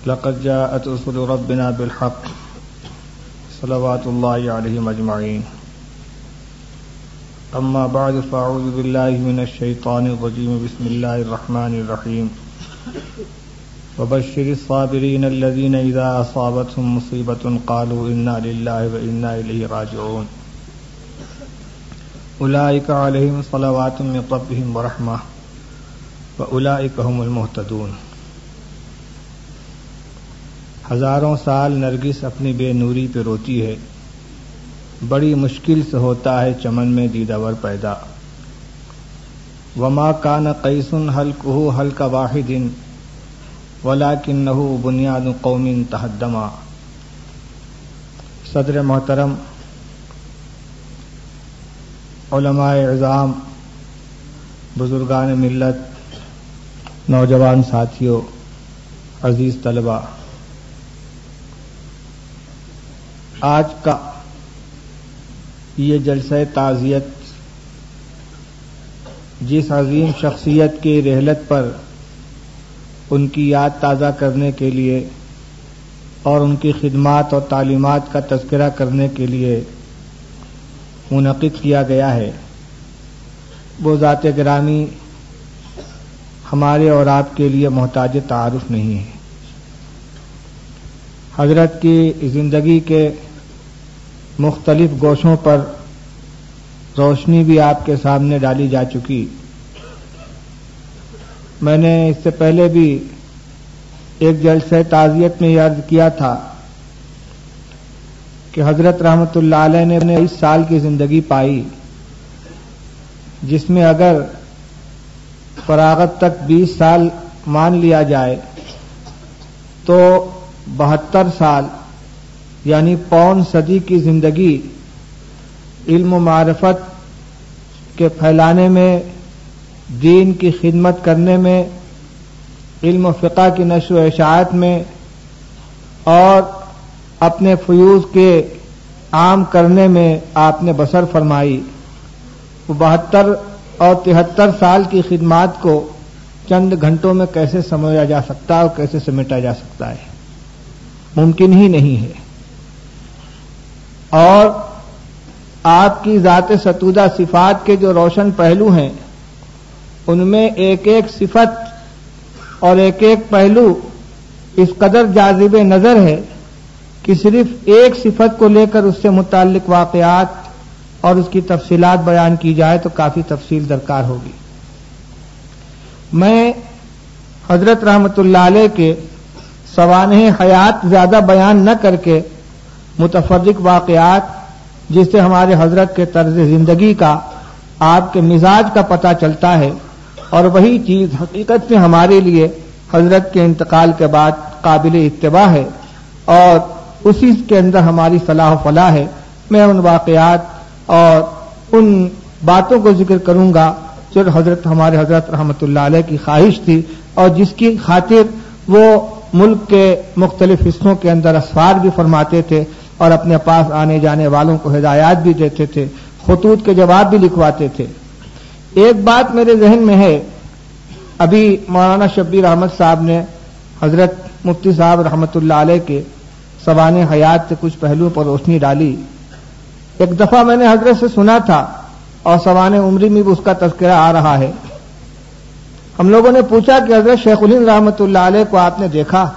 لقد جاءت رسل ربنا بالحق۔ صلوات الله عليهم أجمعين أما بعد فأعوذ بالله من الشيطان الرجيم بسم الله الرحمن الرحيم وبشر الصابرين الذين إذا أصابتهم مصيبة قالوا إنا لله وإنا إليه راجعون. أولئك عليهم صلوات من ربهم ورحمة وأولئك هم المهتدون ہزاروں سال نرگس اپنی بے نوری پہ روتی ہے۔ بڑی مشکل سے ہوتا ہے چمن میں دیداور پیدا۔ وما کا نہ قیسن حلق ہو حلق واحد ولا کن بنیاد قومن تحدمہ صدر محترم، علماء اعظام بزرگان ملت، نوجوان ساتھیوں، عزیز طلبہ آج کا یہ جلسہ تعزیت، جس عظیم شخصیت کی رحلت پر ان کی یاد تازہ کرنے کے لیے اور ان کی خدمات اور تعلیمات کا تذکرہ کرنے کے لیے منعقد کیا گیا ہے۔ وہ ذات گرامی ہمارے اور آپ کے لیے محتاج تعارف نہیں ہے۔ حضرت کی زندگی کے مختلف گوشوں پر روشنی بھی آپ کے سامنے ڈالی جا چکی۔ میں نے اس سے پہلے بھی ایک جلسہ تعزیت میں عرض کیا تھا کہ حضرت رحمت اللہ علیہ نے اپنے اس سال کی زندگی پائی، جس میں اگر فراغت تک بیس سال مان لیا جائے تو بہتر سال یعنی پون صدی کی زندگی، علم و معرفت کے پھیلانے میں، دین کی خدمت کرنے میں، علم و فقہ کی نشو و اشاعت میں، اور اپنے فیوز کے عام کرنے میں آپ نے بسر فرمائی۔ وہ بہتر اور تہتر سال کی خدمات کو چند گھنٹوں میں کیسے سمجھا جا سکتا ہے اور کیسے سمیٹا جا سکتا ہے؟ ممکن ہی نہیں ہے۔ اور آپ کی ذات ستودہ صفات کے جو روشن پہلو ہیں، ان میں ایک ایک صفت اور ایک ایک پہلو اس قدر جازب نظر ہے کہ صرف ایک صفت کو لے کر اس سے متعلق واقعات اور اس کی تفصیلات بیان کی جائے تو کافی تفصیل درکار ہوگی۔ میں حضرت رحمت اللہ علیہ کے سوانح حیات زیادہ بیان نہ کر کے متفرق واقعات جس سے ہمارے حضرت کے طرز زندگی کا، آپ کے مزاج کا پتہ چلتا ہے۔ اور وہی چیز حقیقت میں ہمارے لیے حضرت کے انتقال کے بعد قابل اتباع ہے۔ اور اسی کے اندر ہماری صلاح و فلاح ہے۔ میں ان واقعات اور ان باتوں کو ذکر کروں گا جو حضرت، ہمارے حضرت رحمت اللہ علیہ کی خواہش تھی۔ اور جس کی خاطر وہ ملک کے مختلف حصوں کے اندر اسفار بھی فرماتے تھے۔ اور اپنے پاس آنے جانے والوں کو ہدایات بھی دیتے تھے، خطوط کے جواب بھی لکھواتے تھے۔ ایک بات میرے ذہن میں ہے، ابھی مولانا شبیر احمد صاحب نے حضرت مفتی صاحب رحمت اللہ علیہ کے سوان حیات سے کچھ پہلوؤں پر روشنی ڈالی۔ ایک دفعہ میں نے حضرت سے سنا تھا اور سوان عمری میں بھی اس کا تذکرہ آ رہا ہے۔ ہم لوگوں نے پوچھا کہ حضرت شیخ الند رحمت اللہ علیہ کو آپ نے دیکھا؟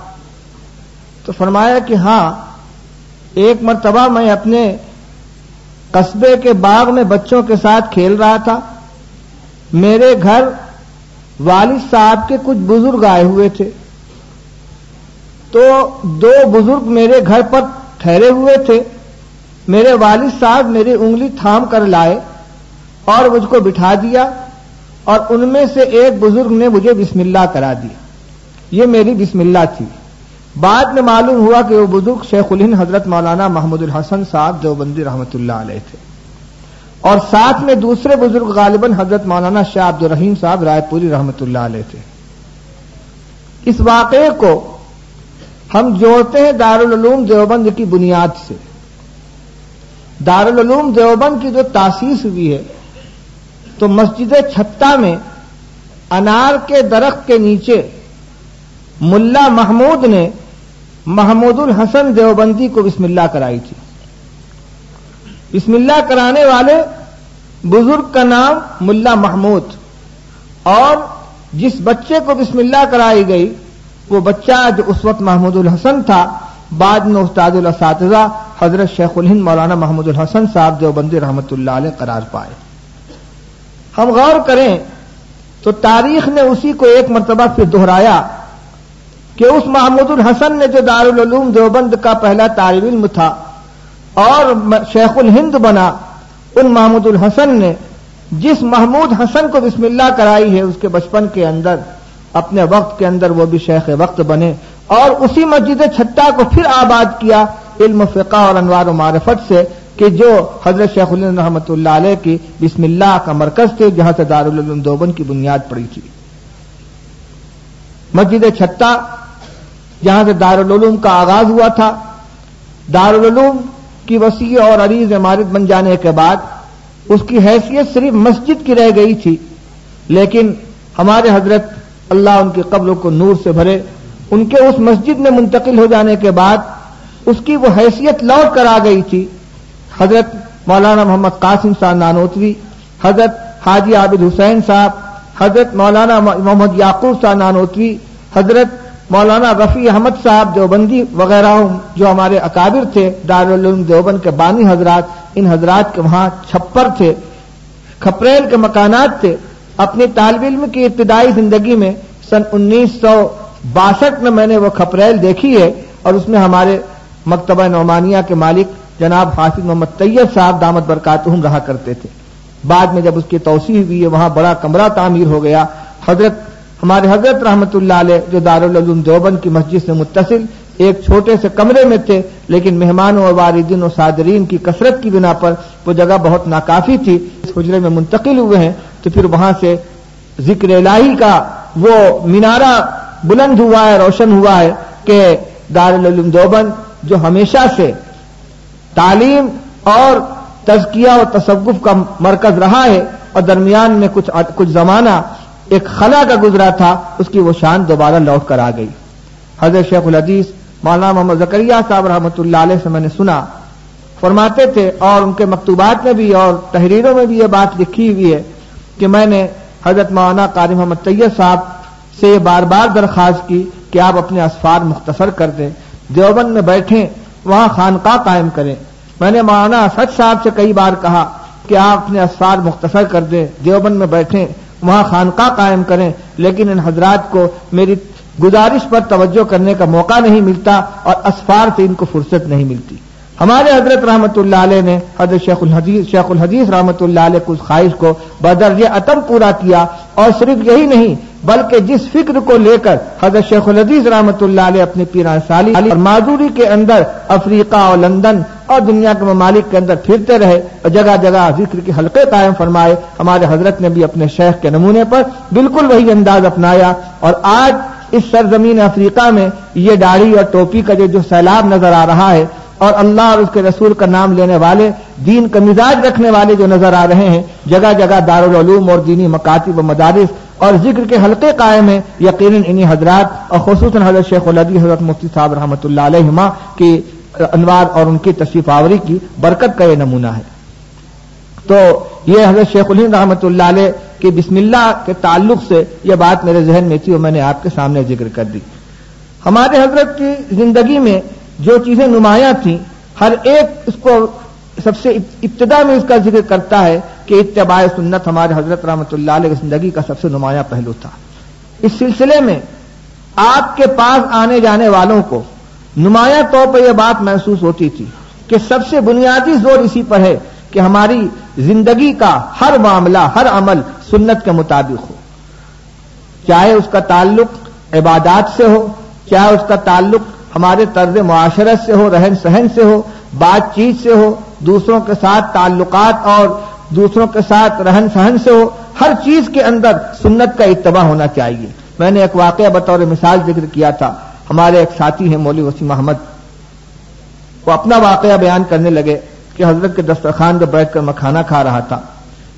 تو فرمایا کہ ہاں ایک مرتبہ میں اپنے قصبے کے باغ میں بچوں کے ساتھ کھیل رہا تھا۔ میرے گھر والد صاحب کے کچھ بزرگ آئے ہوئے تھے۔ تو دو بزرگ میرے گھر پر ٹھہرے ہوئے تھے۔ میرے والد صاحب میری انگلی تھام کر لائے اور مجھ کو بٹھا دیا اور ان میں سے ایک بزرگ نے مجھے بسم اللہ کرا دیا۔ یہ میری بسم اللہ تھی۔ بعد میں معلوم ہوا کہ وہ بزرگ شیخ الہند حضرت مولانا محمود الحسن صاحب دیوبندی رحمت اللہ علیہ تھے۔ اور ساتھ میں دوسرے بزرگ غالباً حضرت مولانا شاہ عبد الرحیم صاحب رائے پوری رحمت اللہ علیہ تھے۔ اس واقعے کو ہم جوڑتے ہیں دارالعلوم دیوبند کی بنیاد سے۔ دارالعلوم دیوبند کی جو تاسیس ہوئی ہے، تو مسجد چھتا میں انار کے درخت کے نیچے ملا محمود نے محمود الحسن دیوبندی کو بسم اللہ کرائی تھی۔ بسم اللہ کرانے والے بزرگ کا نام ملا محمود۔ اور جس بچے کو بسم اللہ کرائی گئی، وہ بچہ جو اس وقت محمود الحسن تھا، بعد میں استاد الاساتذہ حضرت شیخ الہند مولانا محمود الحسن صاحب دیوبندی رحمت اللہ علیہ قرار پائے۔ ہم غور کریں تو تاریخ نے اسی کو ایک مرتبہ پھر دہرایا۔ کہ اس محمود الحسن نے جو دارالعلوم دیوبند کا پہلا طالب علم تھا اور شیخ الہند بنا، ان محمود الحسن نے جس محمود حسن کو بسم اللہ کرائی ہے، اس کے بچپن کے اندر، اپنے وقت کے اندر وہ بھی شیخ وقت بنے اور اسی مسجد چھٹا کو پھر آباد کیا علم فقہ اور انوار و معرفت سے کہ جو حضرت شیخ الہند رحمۃ اللہ علیہ کی بسم اللہ کا مرکز تھے، جہاں سے دارالعلوم دیوبند کی بنیاد پڑی تھی۔ مسجد چھٹا جہاں سے دارالعلوم کا آغاز ہوا تھا۔ دارالعلوم کی وسیع اور عریض عمارت بن جانے کے بعد اس کی حیثیت صرف مسجد کی رہ گئی تھی، لیکن ہمارے حضرت اللہ ان کی قبروں کو نور سے بھرے۔ ان کے اس مسجد میں منتقل ہو جانے کے بعد اس کی وہ حیثیت لوٹ کر آ گئی تھی۔ حضرت مولانا محمد قاسم صاحب نانوتوی، حضرت حاجی عابد حسین صاحب، حضرت مولانا محمد یعقوب صاحب نانوتوی، حضرت مولانا رفیع احمد صاحب دیوبندی وغیرہ جو ہمارے اکابر تھے، دارالعلوم دیوبند کے بانی حضرات، ان حضرات کے وہاں چھپر تھے، کھپریل کے مکانات تھے۔ اپنی طالب علم کی ابتدائی زندگی میں سن انیس سو باسٹھ میں میں نے وہ کھپریل دیکھی ہے اور اس میں ہمارے مکتبہ نعمانیہ کے مالک جناب حافظ محمد طیب صاحب دامت برکاتہم رہا کرتے تھے۔ بعد میں جب اس کی توسیع ہوئی ہے وہاں بڑا کمرہ تعمیر ہو گیا۔ حضرت ہمارے حضرت رحمت اللہ علیہ جو دارالعلوم دیوبند کی مسجد سے متصل، ایک چھوٹے سے کمرے میں تھے، لیکن مہمانوں اور واردین و صادرین کی کثرت کی بنا پر وہ جگہ بہت ناکافی تھی۔ اس حجرے میں منتقل ہوئے ہیں، تو پھر وہاں سے ذکر الہی کا وہ مینارہ بلند ہوا ہے، روشن ہوا ہے کہ دارالعلوم دیوبند جو ہمیشہ سے تعلیم اور تزکیہ و تصوف کا مرکز رہا ہے اور درمیان میں کچھ کچھ زمانہ ایک خلا کا گزرا تھا، اس کی وہ شان دوبارہ لوٹ کر آ گئی۔ حضرت شیخ الحدیث مولانا محمد زکریہ صاحب رحمۃ اللہ علیہ سے میں نے سنا۔ فرماتے تھے، اور ان کے مکتوبات میں بھی اور تحریروں میں بھی یہ بات لکھی ہوئی ہے کہ میں نے حضرت مولانا قاری محمد طیب صاحب سے یہ بار بار درخواست کی کہ آپ اپنے اسفار مختصر کر دیں، دیوبند میں بیٹھیں، وہاں خانقاہ قائم کریں۔ میں نے مولانا اسد صاحب سے کئی بار کہا کہ آپ اپنے اسفار مختصر کر دیں، دیوبند میں بیٹھیں۔ وہاں خانقاہ قائم کریں، لیکن ان حضرات کو میری گزارش پر توجہ کرنے کا موقع نہیں ملتا اور اسفار سے ان کو فرصت نہیں ملتی۔ ہمارے حضرت رحمت اللہ علیہ نے حضرت شیخ الحدیث شیخ الحدیث رحمت اللہ علیہ کو اس خواہش کو بدرج عتم پورا کیا اور صرف یہی نہیں بلکہ جس فکر کو لے کر حضرت شیخ الحدیث رحمت اللہ علیہ اپنے پیران سالی اور معذوری کے اندر افریقہ اور لندن اور دنیا کے ممالک کے اندر پھرتے رہے اور جگہ جگہ ذکر کے حلقے قائم فرمائے، ہمارے حضرت نے بھی اپنے شیخ کے نمونے پر بالکل وہی انداز اپنایا اور آج اس سرزمین افریقہ میں یہ داڑھی اور ٹوپی کا جو سیلاب نظر آ رہا ہے اور اللہ اور اس کے رسول کا نام لینے والے، دین کا مزاج رکھنے والے جو نظر آ رہے ہیں، جگہ جگہ دارالعلوم اور دینی مکاتب و مدارس اور ذکر کے حلقے قائم ہیں، یقیناً انہی حضرات اور خصوصاً حضرت شیخ الدی حضرت مفتی صاحب رحمۃ اللہ علیہ کی انوار اور ان کی تشریف آوری کی برکت کا یہ نمونہ ہے۔ تو یہ حضرت شیخ الہند رحمۃ اللہ علیہ کی بسم اللہ کے تعلق سے یہ بات میرے ذہن میں تھی اور میں نے آپ کے سامنے ذکر کر دی۔ ہمارے حضرت کی زندگی میں جو چیزیں نمایاں تھیں، ہر ایک اس کو سب سے ابتدا میں اس کا ذکر کرتا ہے کہ اتباع سنت ہمارے حضرت رحمۃ اللہ علیہ زندگی کا سب سے نمایاں پہلو تھا۔ اس سلسلے میں آپ کے پاس آنے جانے والوں کو نمایاں طور پر یہ بات محسوس ہوتی تھی کہ سب سے بنیادی زور اسی پر ہے کہ ہماری زندگی کا ہر معاملہ، ہر عمل سنت کے مطابق ہو۔ چاہے اس کا تعلق عبادات سے ہو، چاہے اس کا تعلق ہمارے طرز معاشرت سے ہو، رہن سہن سے ہو، بات چیت سے ہو، دوسروں کے ساتھ تعلقات اور دوسروں کے ساتھ رہن سہن سے ہو، ہر چیز کے اندر سنت کا اتباع ہونا چاہیے۔ میں نے ایک واقعہ بطور مثال ذکر کیا تھا۔ ہمارے ایک ساتھی ہیں مولوی وسیم احمد۔ وہ اپنا واقعہ بیان کرنے لگے کہ حضرت کے دسترخوان پہ بیٹھ کر میں کھانا کھا رہا تھا۔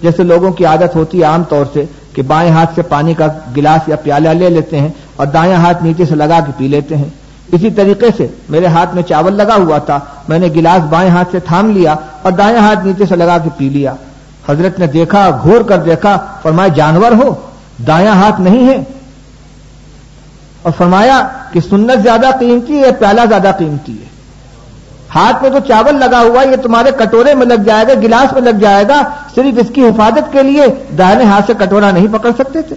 جیسے لوگوں کی عادت ہوتی ہے عام طور سے کہ بائیں ہاتھ سے پانی کا گلاس یا پیالہ لے لیتے ہیں اور دائیں ہاتھ نیچے سے لگا کے پی لیتے ہیں۔ اسی طریقے سے میرے ہاتھ میں چاول لگا ہوا تھا۔ میں نے گلاس بائیں ہاتھ سے تھام لیا اور دائیں ہاتھ نیچے سے لگا کے پی لیا۔ حضرت نے دیکھا، گھور کر دیکھا، فرمایا، جانور ہو، دایاں ہاتھ نہیں ہے اور فرمایا کہ سنت زیادہ قیمتی ہے، پیالہ زیادہ قیمتی ہے۔ ہاتھ میں تو چاول لگا ہوا یہ تمہارے کٹورے میں لگ جائے گا، گلاس میں لگ جائے گا، صرف اس کی حفاظت کے لیے دائنے ہاتھ سے کٹورا نہیں پکڑ سکتے تھے۔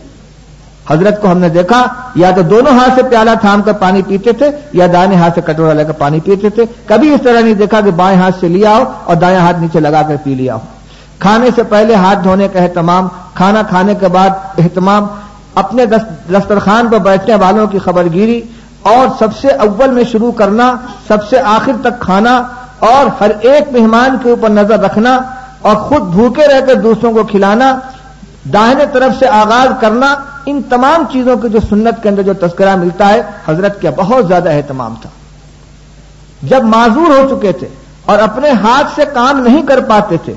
حضرت کو ہم نے دیکھا، یا تو دونوں ہاتھ سے پیالہ تھام کر پانی پیتے تھے، یا دائیں ہاتھ سے کٹورا لے کر پانی پیتے تھے۔ کبھی اس طرح نہیں دیکھا کہ بائیں ہاتھ سے لیا ہو اور دائیں ہاتھ نیچے لگا کر پی لیا ہو۔ کھانے سے پہلے ہاتھ دھونے کا اہتمام، کھانا کھانے کے بعد اہتمام، اپنے دسترخوان پر بیٹھنے والوں کی خبر گیری اور سب سے اول میں شروع کرنا، سب سے آخر تک کھانا، اور ہر ایک مہمان کے اوپر نظر رکھنا، اور خود بھوکے رہ کر دوسروں کو کھلانا، داہنے طرف سے آغاز کرنا، ان تمام چیزوں کی جو سنت کے اندر جو تذکرہ ملتا ہے، حضرت کا بہت زیادہ اہتمام تھا۔ جب معذور ہو چکے تھے اور اپنے ہاتھ سے کام نہیں کر پاتے تھے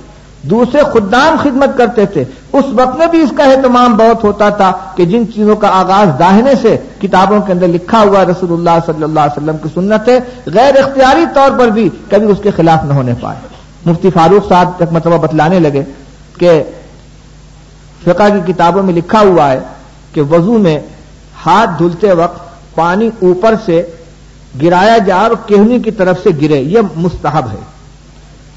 دوسرے خدام خدمت کرتے تھے۔ اس وقت میں بھی اس کا اہتمام بہت ہوتا تھا کہ جن چیزوں کا آغاز داہنے سے کتابوں کے اندر لکھا ہوا رسول اللہ صلی اللہ علیہ وسلم کی سنت ہے، غیر اختیاری طور پر بھی کبھی اس کے خلاف نہ ہونے پائے۔ مفتی فاروق صاحب ایک مرتبہ مطلب بتلانے لگے کہ فقہ کی کتابوں میں لکھا ہوا ہے کہ وضو میں ہاتھ دھلتے وقت پانی اوپر سے گرایا جائے اور کہنی کی طرف سے گرے، یہ مستحب ہے۔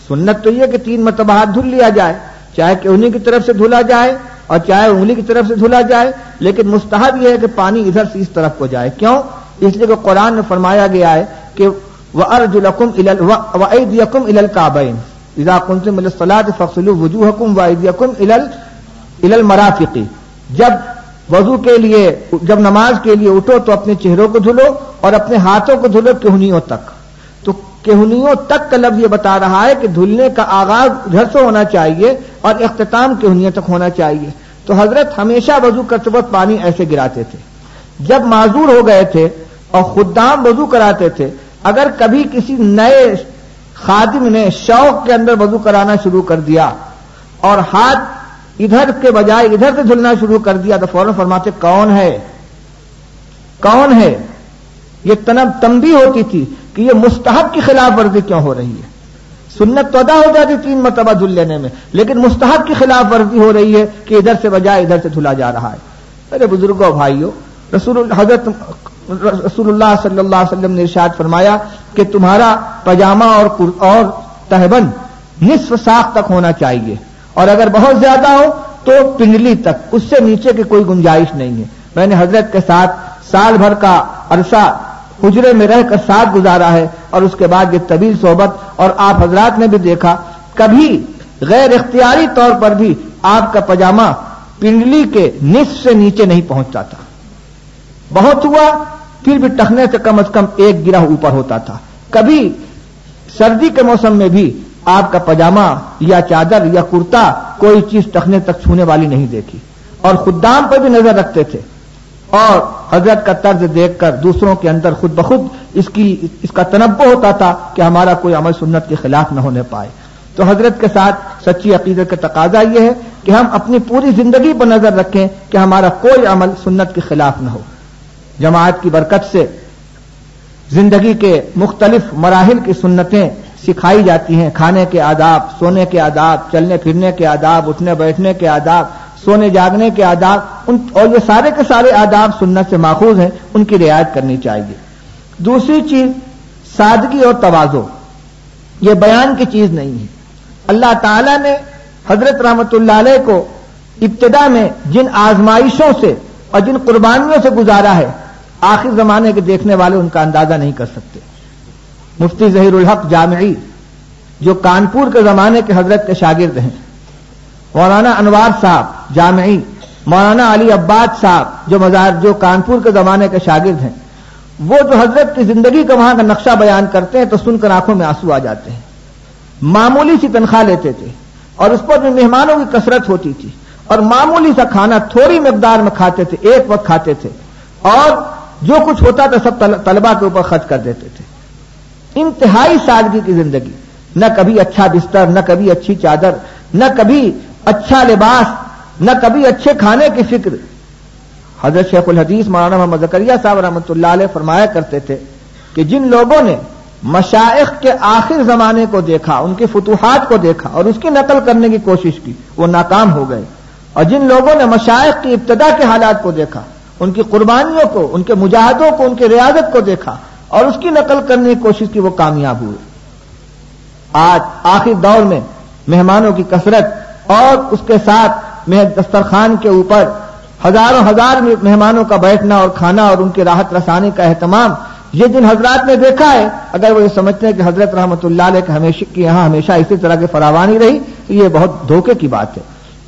سنت تو یہ کہ تین مرتبہ ہاتھ دھل لیا جائے، چاہے کہنی کی طرف سے دھلا جائے اور چاہے انگلی کی طرف سے دھلا جائے، لیکن مستحب یہ ہے کہ پانی ادھر سے اس طرف کو جائے۔ کیوں؟ اس لیے کہ قرآن میں فرمایا گیا ہے کہ وہ وجوہ جب وضو کے لیے، جب نماز کے لیے اٹھو تو اپنے چہروں کو دھلو اور اپنے ہاتھوں کو دھلو کہنیوں تک۔ تو کہنیوں تک کا لفظ یہ بتا رہا ہے کہ دھلنے کا آغاز گھر سے ہونا چاہیے اور اختتام کہنیوں تک ہونا چاہیے۔ تو حضرت ہمیشہ وضو کرتے وقت پانی ایسے گراتے تھے۔ جب معذور ہو گئے تھے اور خدام وضو کراتے تھے، اگر کبھی کسی نئے خادم نے شوق کے اندر وضو کرانا شروع کر دیا اور ہاتھ ادھر کے بجائے ادھر سے دھلنا شروع کر دیا تو فوراً فرماتے، کون ہے؟ کون ہے؟ یہ تنب تمبی ہوتی تھی کہ یہ مستحب کی خلاف ورزی کیوں ہو رہی ہے؟ سنت تو ادا ہو جاتی تین مرتبہ دھل لینے میں، لیکن مستحب کی خلاف ورزی ہو رہی ہے کہ ادھر سے بجائے ادھر سے دھلا جا رہا ہے۔ میرے بزرگوں بھائیوں، رسول حضرت رسول اللہ صلی اللہ علیہ وسلم نے ارشاد فرمایا کہ تمہارا پاجامہ اور اور تہبند نصف ساخ تک ہونا چاہیے۔ اور اگر بہت زیادہ ہو تو پنڈلی تک، اس سے نیچے کی کوئی گنجائش نہیں ہے۔ میں نے حضرت کے ساتھ سال بھر کا عرصہ حجرے میں رہ کر ساتھ گزارا ہے اور اس کے بعد یہ طویل صحبت اور آپ حضرات نے بھی دیکھا۔ کبھی غیر اختیاری طور پر بھی آپ کا پجامہ پنڈلی کے نصف سے نیچے نہیں پہنچتا تھا۔ بہت ہوا، پھر بھی ٹکنے سے کم از کم ایک گرہ اوپر ہوتا تھا۔ کبھی سردی کے موسم میں بھی آپ کا پجامہ یا چادر یا کرتا کوئی چیز ٹکنے تک چھونے والی نہیں دیکھی۔ اور خدام پر بھی نظر رکھتے تھے۔ اور حضرت کا طرز دیکھ کر دوسروں کے اندر خود بخود اس کی، اس کا تنبع ہوتا تھا کہ ہمارا کوئی عمل سنت کے خلاف نہ ہونے پائے۔ تو حضرت کے ساتھ سچی عقیدت کا تقاضا یہ ہے کہ ہم اپنی پوری زندگی پر نظر رکھیں کہ ہمارا کوئی عمل سنت کے خلاف نہ ہو۔ جماعت کی برکت سے زندگی کے مختلف مراحل کی سنتیں سکھائی جاتی ہیں۔ کھانے کے آداب، سونے کے آداب، چلنے پھرنے کے آداب، اٹھنے بیٹھنے کے آداب۔ سونے جاگنے کے آداب اور یہ سارے کے سارے آداب سنت سے ماخوذ ہیں، ان کی رعایت کرنی چاہیے۔ دوسری چیز، سادگی اور توازو یہ بیان کی چیز نہیں ہے۔ اللہ تعالی نے حضرت رحمت اللہ علیہ کو ابتدا میں جن آزمائشوں سے اور جن قربانیوں سے گزارا ہے، آخر زمانے کے دیکھنے والے ان کا اندازہ نہیں کر سکتے۔ مفتی ظہیر الحق جامعی، جو کانپور کے زمانے کے حضرت کے شاگرد ہیں مولانا انوار صاحب، جامعی، مولانا علی عباد صاحب، جو مزار جو کانپور کے زمانے کے شاگرد ہیں، وہ جو حضرت کی زندگی کا وہاں کا نقشہ بیان کرتے ہیں تو سن کر آنکھوں میں آنسو آ جاتے ہیں۔ معمولی سی تنخواہ لیتے تھے اور اس پر بھی مہمانوں کی کثرت ہوتی تھی اور معمولی سا کھانا تھوڑی مقدار میں کھاتے تھے، ایک وقت کھاتے تھے اور جو کچھ ہوتا تھا سب طلبا کے اوپر خرچ کر دیتے تھے۔ انتہائی سادگی کی زندگی۔ نہ کبھی اچھا بستر، نہ کبھی اچھی چادر، نہ کبھی اچھا لباس، نہ کبھی اچھے کھانے کی فکر۔ حضرت شیخ الحدیث مولانا محمد زکریہ صاحب رحمۃ اللہ علیہ فرمایا کرتے تھے کہ جن لوگوں نے مشائق کے آخر زمانے کو دیکھا، ان کی فتوحات کو دیکھا اور اس کی نقل کرنے کی کوشش کی، وہ ناکام ہو گئے۔ اور جن لوگوں نے مشائق کی ابتدا کے حالات کو دیکھا، ان کی قربانیوں کو، ان کے مجاہدوں کو، ان کی ریاضت کو دیکھا اور اس کی نقل کرنے کی کوشش کی، وہ کامیاب ہوئے۔ آج آخر دور میں مہمانوں کی کثرت اور اس کے ساتھ میں دسترخوان کے اوپر ہزاروں ہزار مہمانوں کا بیٹھنا اور کھانا اور ان کی راحت رسانی کا اہتمام یہ جن حضرات نے دیکھا ہے۔ اگر وہ یہ سمجھتے ہیں کہ حضرت رحمت اللہ علیہ ہمیشہ کی یہاں ہمیشہ اسی طرح کی فراوانی رہی تو یہ بہت دھوکے کی بات ہے۔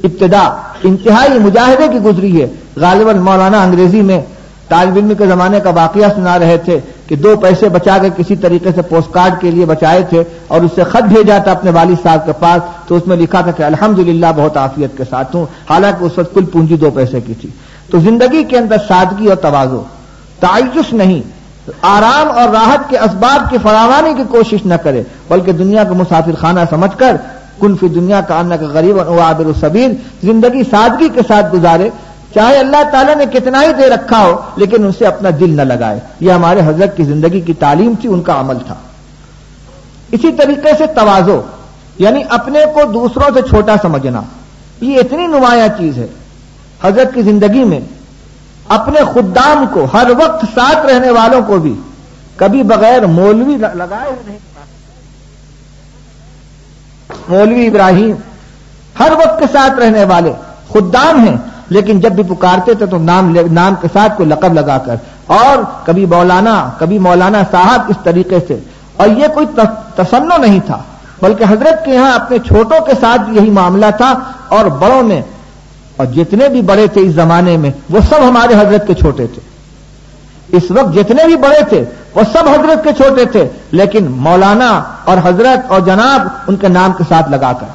ابتدا، انتہائی مجاہدے کی گزری ہے۔ غالباً مولانا انگریزی میں طالب علم کے زمانے کا واقعہ سنا رہے تھے۔ کہ دو پیسے بچا کے کسی طریقے سے پوسٹ کارڈ کے لیے بچائے تھے اور اس سے خط بھیجا تھا اپنے والد صاحب کے پاس، تو اس میں لکھا تھا کہ الحمد بہت عافیت کے ساتھ ہوں۔ حالانکہ اس وقت کل پونجی دو پیسے کی تھی۔ تو زندگی کے اندر سادگی اور توازو تعیش نہیں، آرام اور راحت کے اسباب کی فراوانی کی کوشش نہ کرے، بلکہ دنیا کو مسافر خانہ سمجھ کر، کن فی دنیا کا کا غریب اور عابر الصبیر زندگی سادگی کے ساتھ گزارے۔ چاہے اللہ تعالیٰ نے کتنا ہی دے رکھا ہو، لیکن ان سے اپنا دل نہ لگائے۔ یہ ہمارے حضرت کی زندگی کی تعلیم تھی، ان کا عمل تھا۔ اسی طریقے سے توازو یعنی اپنے کو دوسروں سے چھوٹا سمجھنا۔ یہ اتنی نمایاں چیز ہے۔ حضرت کی زندگی میں اپنے خدام کو، ہر وقت ساتھ رہنے والوں کو بھی کبھی بغیر مولوی لگائے نہیں۔ مولوی ابراہیم ہر وقت کے ساتھ رہنے والے خدام ہیں۔ لیکن جب بھی پکارتے تھے تو نام نام کے ساتھ کوئی لقب لگا کر اور کبھی مولانا کبھی مولانا صاحب اس طریقے سے۔ اور یہ کوئی تسنو نہیں تھا، بلکہ حضرت کے یہاں اپنے چھوٹوں کے ساتھ یہی معاملہ تھا اور بڑوں میں اور جتنے بھی بڑے تھے اس زمانے میں، وہ سب ہمارے حضرت کے چھوٹے تھے۔ اس وقت جتنے بھی بڑے تھے، وہ سب حضرت کے چھوٹے تھے، لیکن مولانا اور حضرت اور جناب ان کے نام کے ساتھ لگا کر۔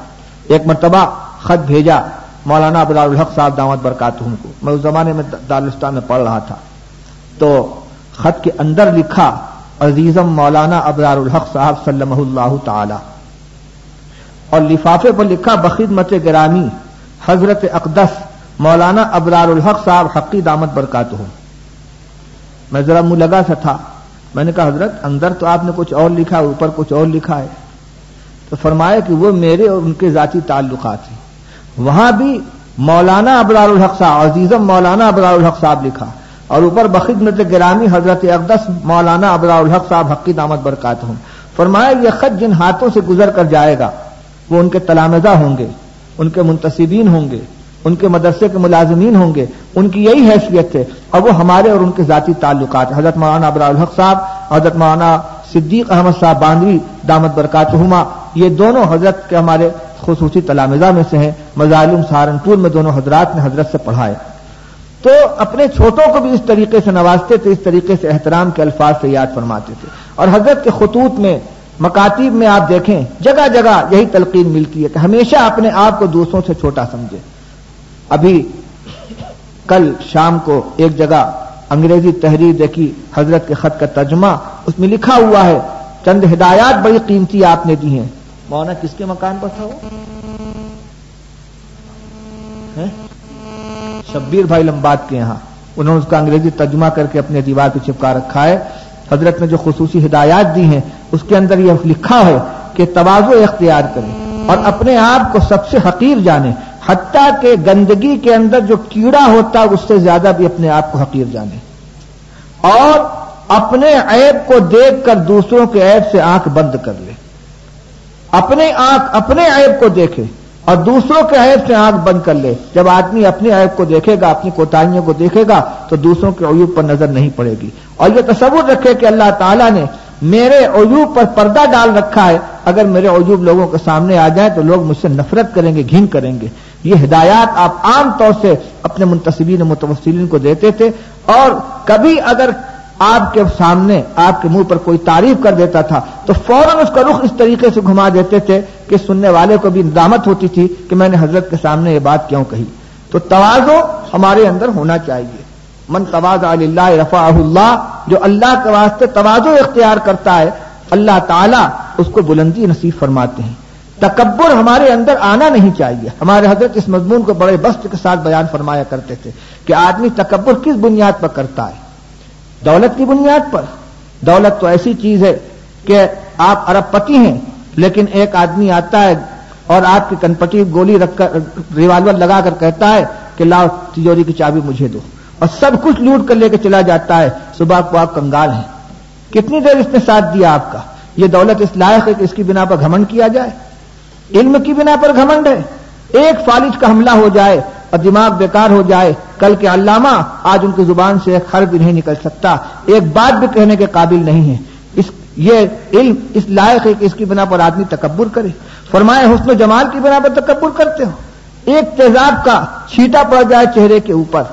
ایک مرتبہ خط بھیجا۔ مولانا ابرار الحق صاحب دعوت برکات ہوں کو۔ میں اس زمانے میں دارالستان میں پڑھ رہا تھا۔ تو خط کے اندر لکھا، عزیزم مولانا ابرار الحق صاحب صلی اللہ تعالی۔ اور لفافے پر لکھا، بخدمت گرامی حضرت اقدس مولانا ابرار الحق صاحب حقی دامت برکات ہوں۔ میں ذرا منہ لگا سا تھا۔ میں نے کہا، حضرت، اندر تو آپ نے کچھ اور لکھا ہے اوپر کچھ اور لکھا ہے۔ تو فرمایا کہ وہ میرے اور ان کے ذاتی تعلقات ہیں۔ وہاں بھی مولانا ابرار الحق صاحب، عزیزم مولانا ابرار الحق صاحب لکھا۔ اور اوپر بخدمت گرامی حضرت اقدس مولانا ابرار الحق صاحب حقی دامت برکات ہوں۔ فرمایا، یہ خط جن ہاتھوں سے گزر کر جائے گا، وہ ان کے تلامزہ ہوں گے، ان کے منتصبین ہوں گے، ان کے مدرسے کے ملازمین ہوں گے۔ ان کی یہی حیثیت ہے، اور وہ ہمارے اور ان کے ذاتی تعلقات۔ حضرت مولانا ابرا الحق صاحب، حضرت مولانا صدیق احمد صاحب باندری دامت برکات ہما یہ دونوں حضرت کے ہمارے خصوصی تلامزہ میں سے ہیں، مظالم سہارنپور میں دونوں حضرات نے حضرت سے پڑھائے تو اپنے چھوٹوں کو بھی اس طریقے سے نوازتے تھے، اس طریقے سے احترام کے الفاظ سے یاد فرماتے تھے۔ اور حضرت کے خطوط میں، مکاتیب میں آپ دیکھیں، جگہ جگہ یہی تلقین ملتی ہے کہ ہمیشہ اپنے آپ کو دوسروں سے چھوٹا سمجھے۔ ابھی کل شام کو ایک جگہ انگریزی تحریر دیکھی، حضرت کے خط کا ترجمہ، اس میں لکھا ہوا ہے، چند ہدایات بڑی قیمتی آپ نے دی ہیں۔ مونا کس کے مکان پر تھا وہ؟ شبیر بھائی لمباد کے یہاں۔ انہوں نے اس کا انگریزی ترجمہ کر کے اپنے دیوار پہ چپکا رکھا ہے۔ حضرت نے جو خصوصی ہدایات دی ہیں، اس کے اندر یہ لکھا ہے کہ توازو اختیار کریں اور اپنے آپ کو سب سے حقیر جانے حتیٰ کہ گندگی کے اندر جو کیڑا ہوتا ہے اس سے زیادہ بھی اپنے آپ کو حقیر جانے اور اپنے عیب کو دیکھ کر دوسروں کے عیب سے آنکھ بند کر لے اپنے آنکھ اپنے عیب کو دیکھے اور دوسروں کے عیب سے آنکھ بند کر لے۔ جب آدمی اپنے عیب کو دیکھے گا، اپنی کوتاہیوں کو دیکھے گا، تو دوسروں کے عیوب پر نظر نہیں پڑے گی۔ اور یہ تصور رکھے کہ اللہ تعالیٰ نے میرے عیوب پر پردہ ڈال رکھا ہے۔ اگر میرے عیوب لوگوں کے سامنے آ جائیں تو لوگ مجھ سے نفرت کریں گے، گھن کریں گے۔ یہ ہدایات آپ عام طور سے اپنے منتصبین متوسلین کو دیتے تھے۔ اور کبھی اگر آپ کے سامنے آپ کے منہ پر کوئی تعریف کر دیتا تھا تو فوراً اس کا رخ اس طریقے سے گھما دیتے تھے کہ سننے والے کو بھی ندامت ہوتی تھی کہ میں نے حضرت کے سامنے یہ بات کیوں کہی۔ تو توازو ہمارے اندر ہونا چاہیے۔ من تواز اللہ رفا اللہ، جو اللہ کے واسطے توازو اختیار کرتا ہے، اللہ تعالیٰ اس کو بلندی نصیب فرماتے ہیں۔ تکبر ہمارے اندر آنا نہیں چاہیے۔ ہمارے حضرت اس مضمون کو بڑے بست کے ساتھ بیان فرمایا کرتے تھے کہ آدمی تکبر کس بنیاد پر کرتا ہے؟ دولت کی بنیاد پر۔ دولت تو ایسی چیز ہے کہ آپ ارب پتی ہیں، لیکن ایک آدمی آتا ہے اور آپ کی کنپٹی گولی رکھ کر، ریوالور لگا کر کہتا ہے کہ لاؤ تجوری کی چابی مجھے دو۔ اور سب کچھ لوٹ کر لے کے چلا جاتا ہے۔ صبح کو آپ کنگال ہیں۔ کتنی دیر اس نے ساتھ دیا آپ کا؟ یہ دولت اس لائق ہے کہ اس کی بنا پر گھمنڈ کیا جائے۔ علم کی بنا پر گھمنڈ ہے۔ ایک فالج کا حملہ ہو جائے۔ اور دماغ بیکار ہو جائے، کل کے علامہ آج ان کی زبان سے ایک حرف بھی نہیں نکل سکتا۔ ایک بات بھی کہنے کے قابل نہیں ہے۔ اس، یہ علم اس لائق ہے کہ اس کی بنا پر آدمی تکبر کرے۔ فرمائے، حسن و جمال کی بنا پر تکبر کرتے ہو۔ ایک تیزاب کا چھیٹا پڑ جائے چہرے کے اوپر،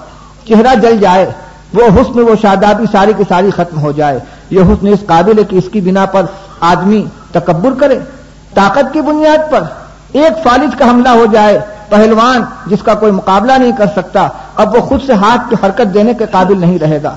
چہرہ جل جائے، وہ حسن وہ شادابی ساری کی ساری ختم ہو جائے۔ یہ حسن اس قابل ہے کہ اس کی بنا پر آدمی تکبر کرے۔ طاقت کی بنیاد پر ایک فالج کا حملہ ہو جائے۔ پہلوان جس کا کوئی مقابلہ نہیں کر سکتا، اب وہ خود سے ہاتھ کی حرکت دینے کے قابل نہیں رہے گا۔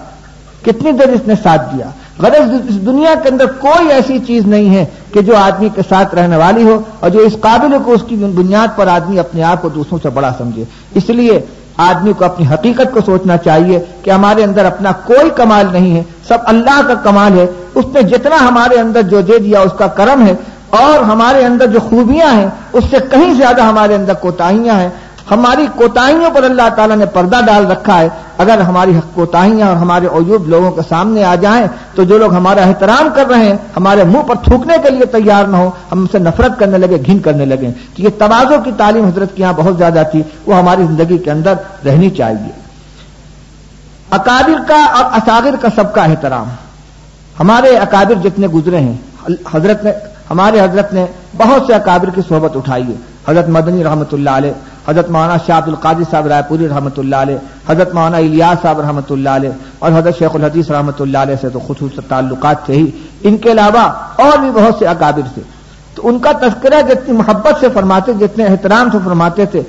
کتنی دیر اس نے ساتھ دیا؟ غرض اس دنیا کے اندر کوئی ایسی چیز نہیں ہے کہ جو آدمی کے ساتھ رہنے والی ہو اور جو اس قابل کو اس کی بنیاد پر آدمی اپنے آپ کو دوسروں سے بڑا سمجھے۔ اس لیے آدمی کو اپنی حقیقت کو سوچنا چاہیے کہ ہمارے اندر اپنا کوئی کمال نہیں ہے، سب اللہ کا کمال ہے۔ اس نے جتنا ہمارے اندر جو دے دیا، اس کا کرم ہے۔ اور ہمارے اندر جو خوبیاں ہیں، اس سے کہیں زیادہ ہمارے اندر کوتاہیاں ہیں۔ ہماری کوتاہیوں پر اللہ تعالیٰ نے پردہ ڈال رکھا ہے۔ اگر ہماری کوتاہیاں اور ہمارے عیوب لوگوں کے سامنے آ جائیں، تو جو لوگ ہمارا احترام کر رہے ہیں، ہمارے منہ پر تھوکنے کے لیے تیار نہ ہو ہم سے نفرت کرنے لگے، گھن کرنے لگے۔ تو یہ توازوں کی تعلیم حضرت کی یہاں بہت زیادہ تھی، وہ ہماری زندگی کے اندر رہنی چاہیے۔ اکابر کا اور اساگر کا سب کا احترام۔ ہمارے اکابر جتنے گزرے ہیں، حضرت نے ہمارے حضرت نے بہت سے اکابر کی صحبت اٹھائی ہے۔ حضرت مدنی رحمۃ اللہ علیہ، حضرت مولانا شاہ عبد القادر صاحب رائے پوری رحمۃ اللہ علیہ، حضرت مولانا الیاس صاحب رحمۃ اللہ علیہ اور حضرت شیخ الحدیث رحمۃ اللہ علیہ سے تو خصوص تعلقات تھے ہی۔ ان کے علاوہ اور بھی بہت سے اکابر تھے۔ تو ان کا تذکرہ جتنی محبت سے فرماتے، جتنے احترام سے فرماتے تھے،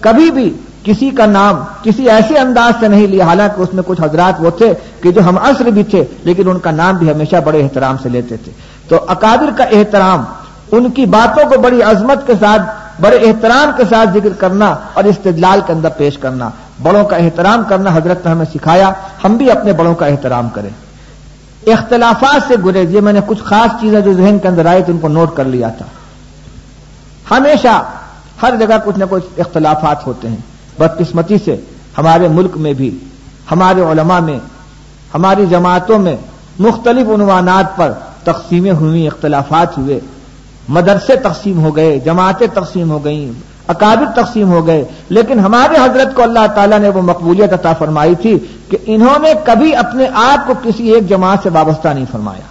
کبھی بھی کسی کا نام کسی ایسے انداز سے نہیں لیا۔ حالانکہ اس میں کچھ حضرات وہ تھے کہ جو ہم عصر بھی تھے، لیکن ان کا نام بھی ہمیشہ بڑے احترام سے لیتے تھے۔ تو اکابر کا احترام، ان کی باتوں کو بڑی عظمت کے ساتھ، بڑے احترام کے ساتھ ذکر کرنا اور استدلال کے اندر پیش کرنا۔ بڑوں کا احترام کرنا حضرت نے ہمیں سکھایا، ہم بھی اپنے بڑوں کا احترام کریں۔ اختلافات سے گریز یہ میں نے کچھ خاص چیزیں جو ذہن کے اندر آئی تو ان کو نوٹ کر لیا تھا۔ ہمیشہ ہر جگہ کچھ نہ کچھ اختلافات ہوتے ہیں، بدقسمتی سے ہمارے ملک میں بھی، ہمارے علماء میں، ہماری جماعتوں میں مختلف عنوانات پر تقسیمیں ہوئی، اختلافات ہوئے، مدرسے تقسیم ہو گئے، جماعتیں تقسیم ہو گئیں، اکابر تقسیم ہو گئے، لیکن ہمارے حضرت کو اللہ تعالیٰ نے وہ مقبولیت عطا فرمائی تھی کہ انہوں نے کبھی اپنے آپ کو کسی ایک جماعت سے وابستہ نہیں فرمایا۔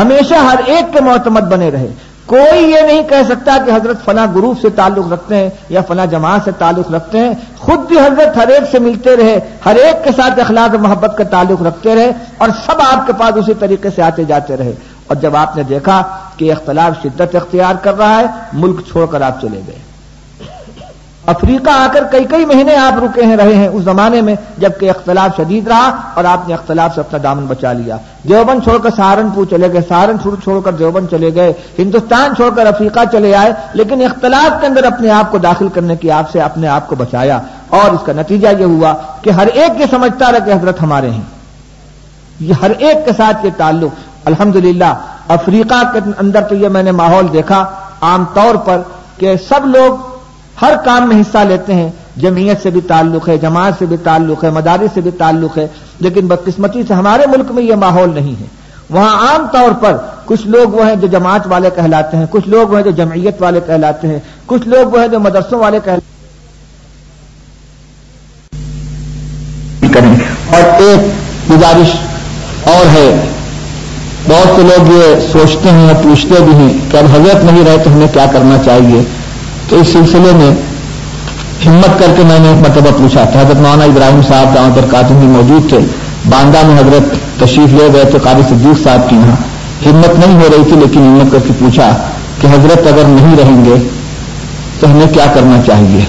ہمیشہ ہر ایک کے معتمد بنے رہے۔ کوئی یہ نہیں کہہ سکتا کہ حضرت فلاں گروپ سے تعلق رکھتے ہیں یا فلاں جماعت سے تعلق رکھتے ہیں۔ خود بھی حضرت ہر ایک سے ملتے رہے، ہر ایک کے ساتھ اخلاق و محبت کا تعلق رکھتے رہے اور سب آپ کے پاس اسی طریقے سے آتے جاتے رہے۔ اور جب آپ نے دیکھا کہ اختلاف شدت اختیار کر رہا ہے، ملک چھوڑ کر آپ چلے گئے۔ افریقہ آ کر کئی کئی مہینے آپ رکے ہیں، رہے ہیں۔ اس زمانے میں جبکہ اختلاف شدید رہا اور آپ نے اختلاف سے اپنا دامن بچا لیا۔ دیوبند چھوڑ کر سہارنپور چلے گئے، سہارنپور چھوڑ کر دیوبند چلے گئے۔ ہندوستان چھوڑ کر افریقہ چلے آئے، لیکن اختلاف کے اندر اپنے آپ کو داخل کرنے کی آپ سے اپنے آپ کو بچایا۔ اور اس کا نتیجہ یہ ہوا کہ ہر ایک یہ سمجھتا رہا کہ حضرت ہمارے ہیں۔ یہ ہر ایک کے ساتھ یہ تعلق۔ الحمدللہ، افریقہ کے اندر تو یہ میں نے ماحول دیکھا، عام طور پر کہ سب لوگ ہر کام میں حصہ لیتے ہیں، جمعیت سے بھی تعلق ہے، جماعت سے بھی تعلق ہے، مدارس سے بھی تعلق ہے، لیکن بدقسمتی سے ہمارے ملک میں یہ ماحول نہیں ہے۔ وہاں عام طور پر کچھ لوگ وہ ہیں جو جماعت والے کہلاتے ہیں، کچھ لوگ وہ ہیں جو جمعیت والے کہلاتے ہیں، کچھ لوگ وہ ہیں جو مدرسوں والے کہلاتے کریں اور ایک گزارش اور ہے۔ بہت سے لوگ یہ سوچتے ہیں اور پوچھتے بھی ہیں کہ اب حضرت نہیں رہے تو ہمیں کیا کرنا چاہیے؟ تو اس سلسلے میں ہمت کر کے میں نے ایک مرتبہ پوچھا تھا حضرت مولانا ابراہیم صاحب گاؤں پر کاتم بھی موجود تھے باندہ میں حضرت تشریف لے گئے تو قاری صدیق صاحب کی یہاں۔ ہمت نہیں ہو رہی تھی لیکن ہمت کر کے پوچھا کہ حضرت اگر نہیں رہیں گے تو ہمیں کیا کرنا چاہیے؟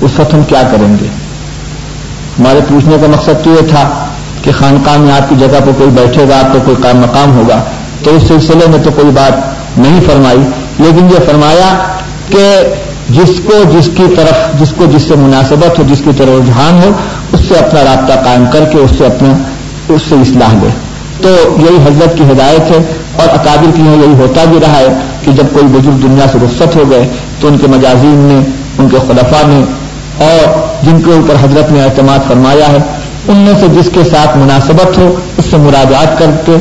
اس وقت ہم کیا کریں گے؟ ہمارے پوچھنے کا مقصد تو یہ تھا کہ خانقاہ میں آپ کی جگہ پہ کوئی بیٹھے گا، آپ کو کوئی کام مقام ہوگا۔ تو اس سلسلے میں تو کوئی بات نہیں فرمائی۔ لیکن یہ فرمایا کہ جس کو جس کی طرف، جس کو جس سے مناسبت ہو، جس کی طرف رجحان ہو، اس سے اپنا رابطہ قائم کر کے اس سے اپنا، اس سے اصلاح لے۔ تو یہی حضرت کی ہدایت ہے اور اکابر کی یہی ہوتا بھی رہا ہے کہ جب کوئی بزرگ دنیا سے رخصت ہو گئے تو ان کے مجازین نے، ان کے خلفاء نے اور جن کے اوپر حضرت نے اعتماد فرمایا ہے ان میں سے جس کے ساتھ مناسبت ہو، اس سے مراجعات کر کے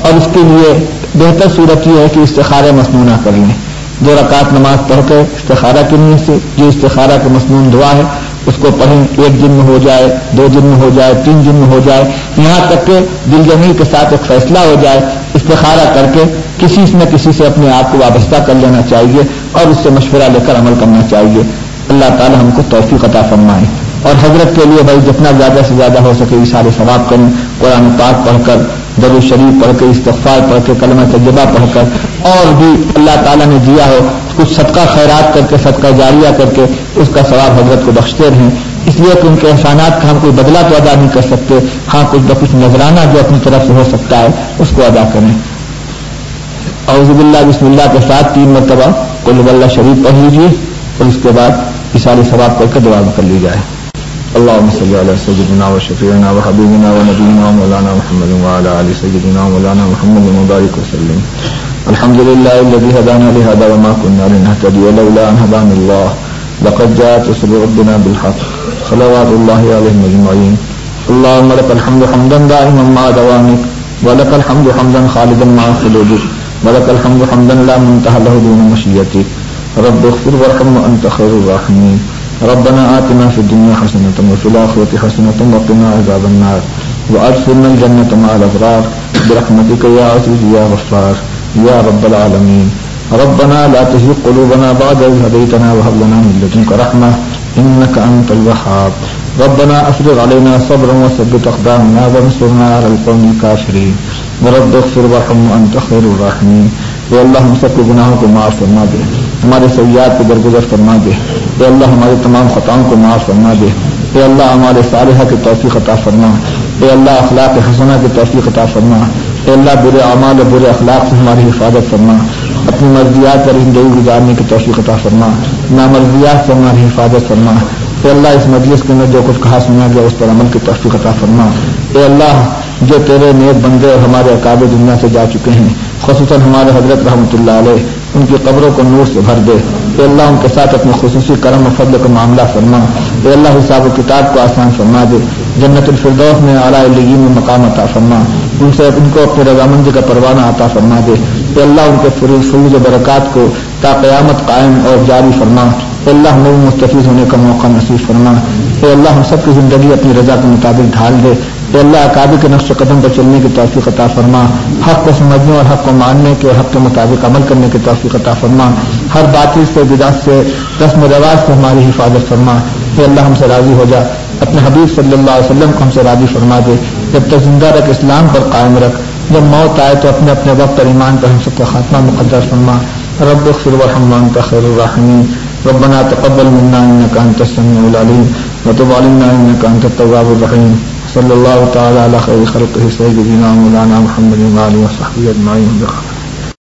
اور اس کے لیے بہتر صورت یہ ہے کہ استخارہ مصنوعہ کر لیں۔ دو رکعت نماز پڑھ کر استخارہ کی نیت سے، جو استخارہ کا مصنون دعا ہے، اس کو پڑھیں۔ ایک دن میں ہو جائے، دو دن میں ہو جائے، تین دن میں ہو جائے۔ یہاں تک کہ دل جمی کے ساتھ ایک فیصلہ ہو جائے، استخارہ کر کے کسی نہ کسی سے اپنے آپ کو وابستہ کر لینا چاہیے اور اس سے مشورہ لے کر عمل کرنا چاہیے۔ اللہ تعالی ہم کو توفیق عطا فرمائے۔ اور حضرت کے لیے بھائی جتنا زیادہ سے زیادہ ہو سکے اشارے ثواب کریں قرآن پاک پڑھ کر در شریف پڑھ کے، استغفار پڑھ کے، کلمہ تجربہ پڑھ کر، اور بھی اللہ تعالیٰ نے دیا ہو، کچھ صدقہ خیرات کر کے، صدقہ جاریہ کر کے، اس کا ثواب حضرت کو بخشتے رہیں۔ اس لیے کہ ان کے احسانات کا ہم کوئی بدلہ تو ادا نہیں کر سکتے۔ ہاں کچھ بکچھ نذرانہ جو اپنی طرف سے ہو سکتا ہے، اس کو ادا کریں۔ اعوذ باللہ، بسم اللہ کے ساتھ تین مرتبہ کل اللہ شریف پڑھ لیجیے اور اس کے بعد اشارے ثواب کر کے دعا کر لی جائے۔ اللهم صل على سيدنا وشفيعنا وحبيبنا ونبينا ومولانا محمد وعلى ال سيدنا ومولانا محمد وبارك وسلم. الحمد لله الذي هدانا لهذا وما كنا لنهتدي لولا ان هدانا الله. لقد جاءت رسل ربنا بالحق. صلوات الله عليهم اجمعين اللهم لك الحمد حمدا دائما مع دوامك. ولك الحمد حمدا خالدا مع خلودك ولك الحمد حمدا لا منتهى له دون مشيتك. رب اغفر وارحم وانت خير الراحمين. ربنا آتنا في الدنيا حسنة وفي الآخرة حسنة وقنا عذاب النار وأدخلنا الجنة مع الأبرار برحمتك يا عزيز يا غفار يا رب العالمين ربنا لا تزغ قلوبنا بعد إذ هديتنا وهب لنا من لدنك رحمة إنك أنت الوهاب ربنا أفرغ علينا صبرا وثبت أقدامنا وانصرنا على القوم الكافرين. ورب اغفر وارحم وأنت خير الراحمين. اے اللہ ہم سب کے گناہوں کو معاف فرما دے. ہمارے سیاحت کو درگزر فرما دے. اے اللہ ہماری تمام خطاؤں کو معاف فرما دے. اے اللہ ہمارے صالحہ کی توفیق عطا فرما. اے اللہ اخلاق حسنہ کی توفیق عطا فرما. اے اللہ برے اعمال و برے اخلاق سے ہماری حفاظت فرما. اپنی مرضیات پر زندگی گزارنے کی توفیق عطا فرما. نامرضیات سے ہماری حفاظت فرما. اے اللہ، اس مجلس کے اندر جو کچھ کہا سنا گیا، اس پر عمل کی توفیق عطا فرما۔ اے اللہ، جو تیرے نیک بندے اور ہمارے اکاب دنیا سے جا چکے ہیں، خصوصاً ہمارے حضرت رحمۃ اللہ علیہ، ان کی قبروں کو نور سے بھر دے۔ اے اللہ، ان کے ساتھ اپنے خصوصی کرم و فضل کا معاملہ فرما۔ اے اللہ، حساب و کتاب کو آسان فرما دے۔ جنت الفردوس میں اعلیٰ لگی میں مقام عطا فرما۔ ان سے، ان کو اپنے رضامندی کا پروانہ عطا فرما دے۔ اے اللہ، ان کے فروز و برکات کو تا قیامت قائم اور جاری فرما۔ اے اللہ ہمیں بھی مستفید ہونے کا موقع نصیب فرما۔ اے اللہ، ہم سب کی زندگی اپنی رضا کے مطابق ڈھال دے۔ اے اللہ اکابی کے نقش قدم پر چلنے کی توفیق عطا فرما۔ حق کو سمجھنے اور حق کو ماننے کے حق کے مطابق عمل کرنے کی توفیق عطا فرما۔ ہر باطل سے، بدعت سے، رسم و رواج سے ہماری حفاظت فرما۔ اے اللہ، ہم سے راضی ہو جا۔ اپنے حبیب صلی اللہ علیہ وسلم کو ہم سے راضی فرما دے۔ جب تک زندہ رکھ، اسلام پر قائم رکھ۔ جب موت آئے تو اپنے اپنے وقت اور ایمان پر ہم سب کا خاتمہ مقدر فرما۔ رب اغفر ورحم خیر الرحمین ربنا تقبل منا انك انت السميع العليم وتب علينا انك انت التواب الرحيم صلى الله تعالى على خير خلقه سيدنا مولانا محمد وعلى اله وصحبه اجمعين بخير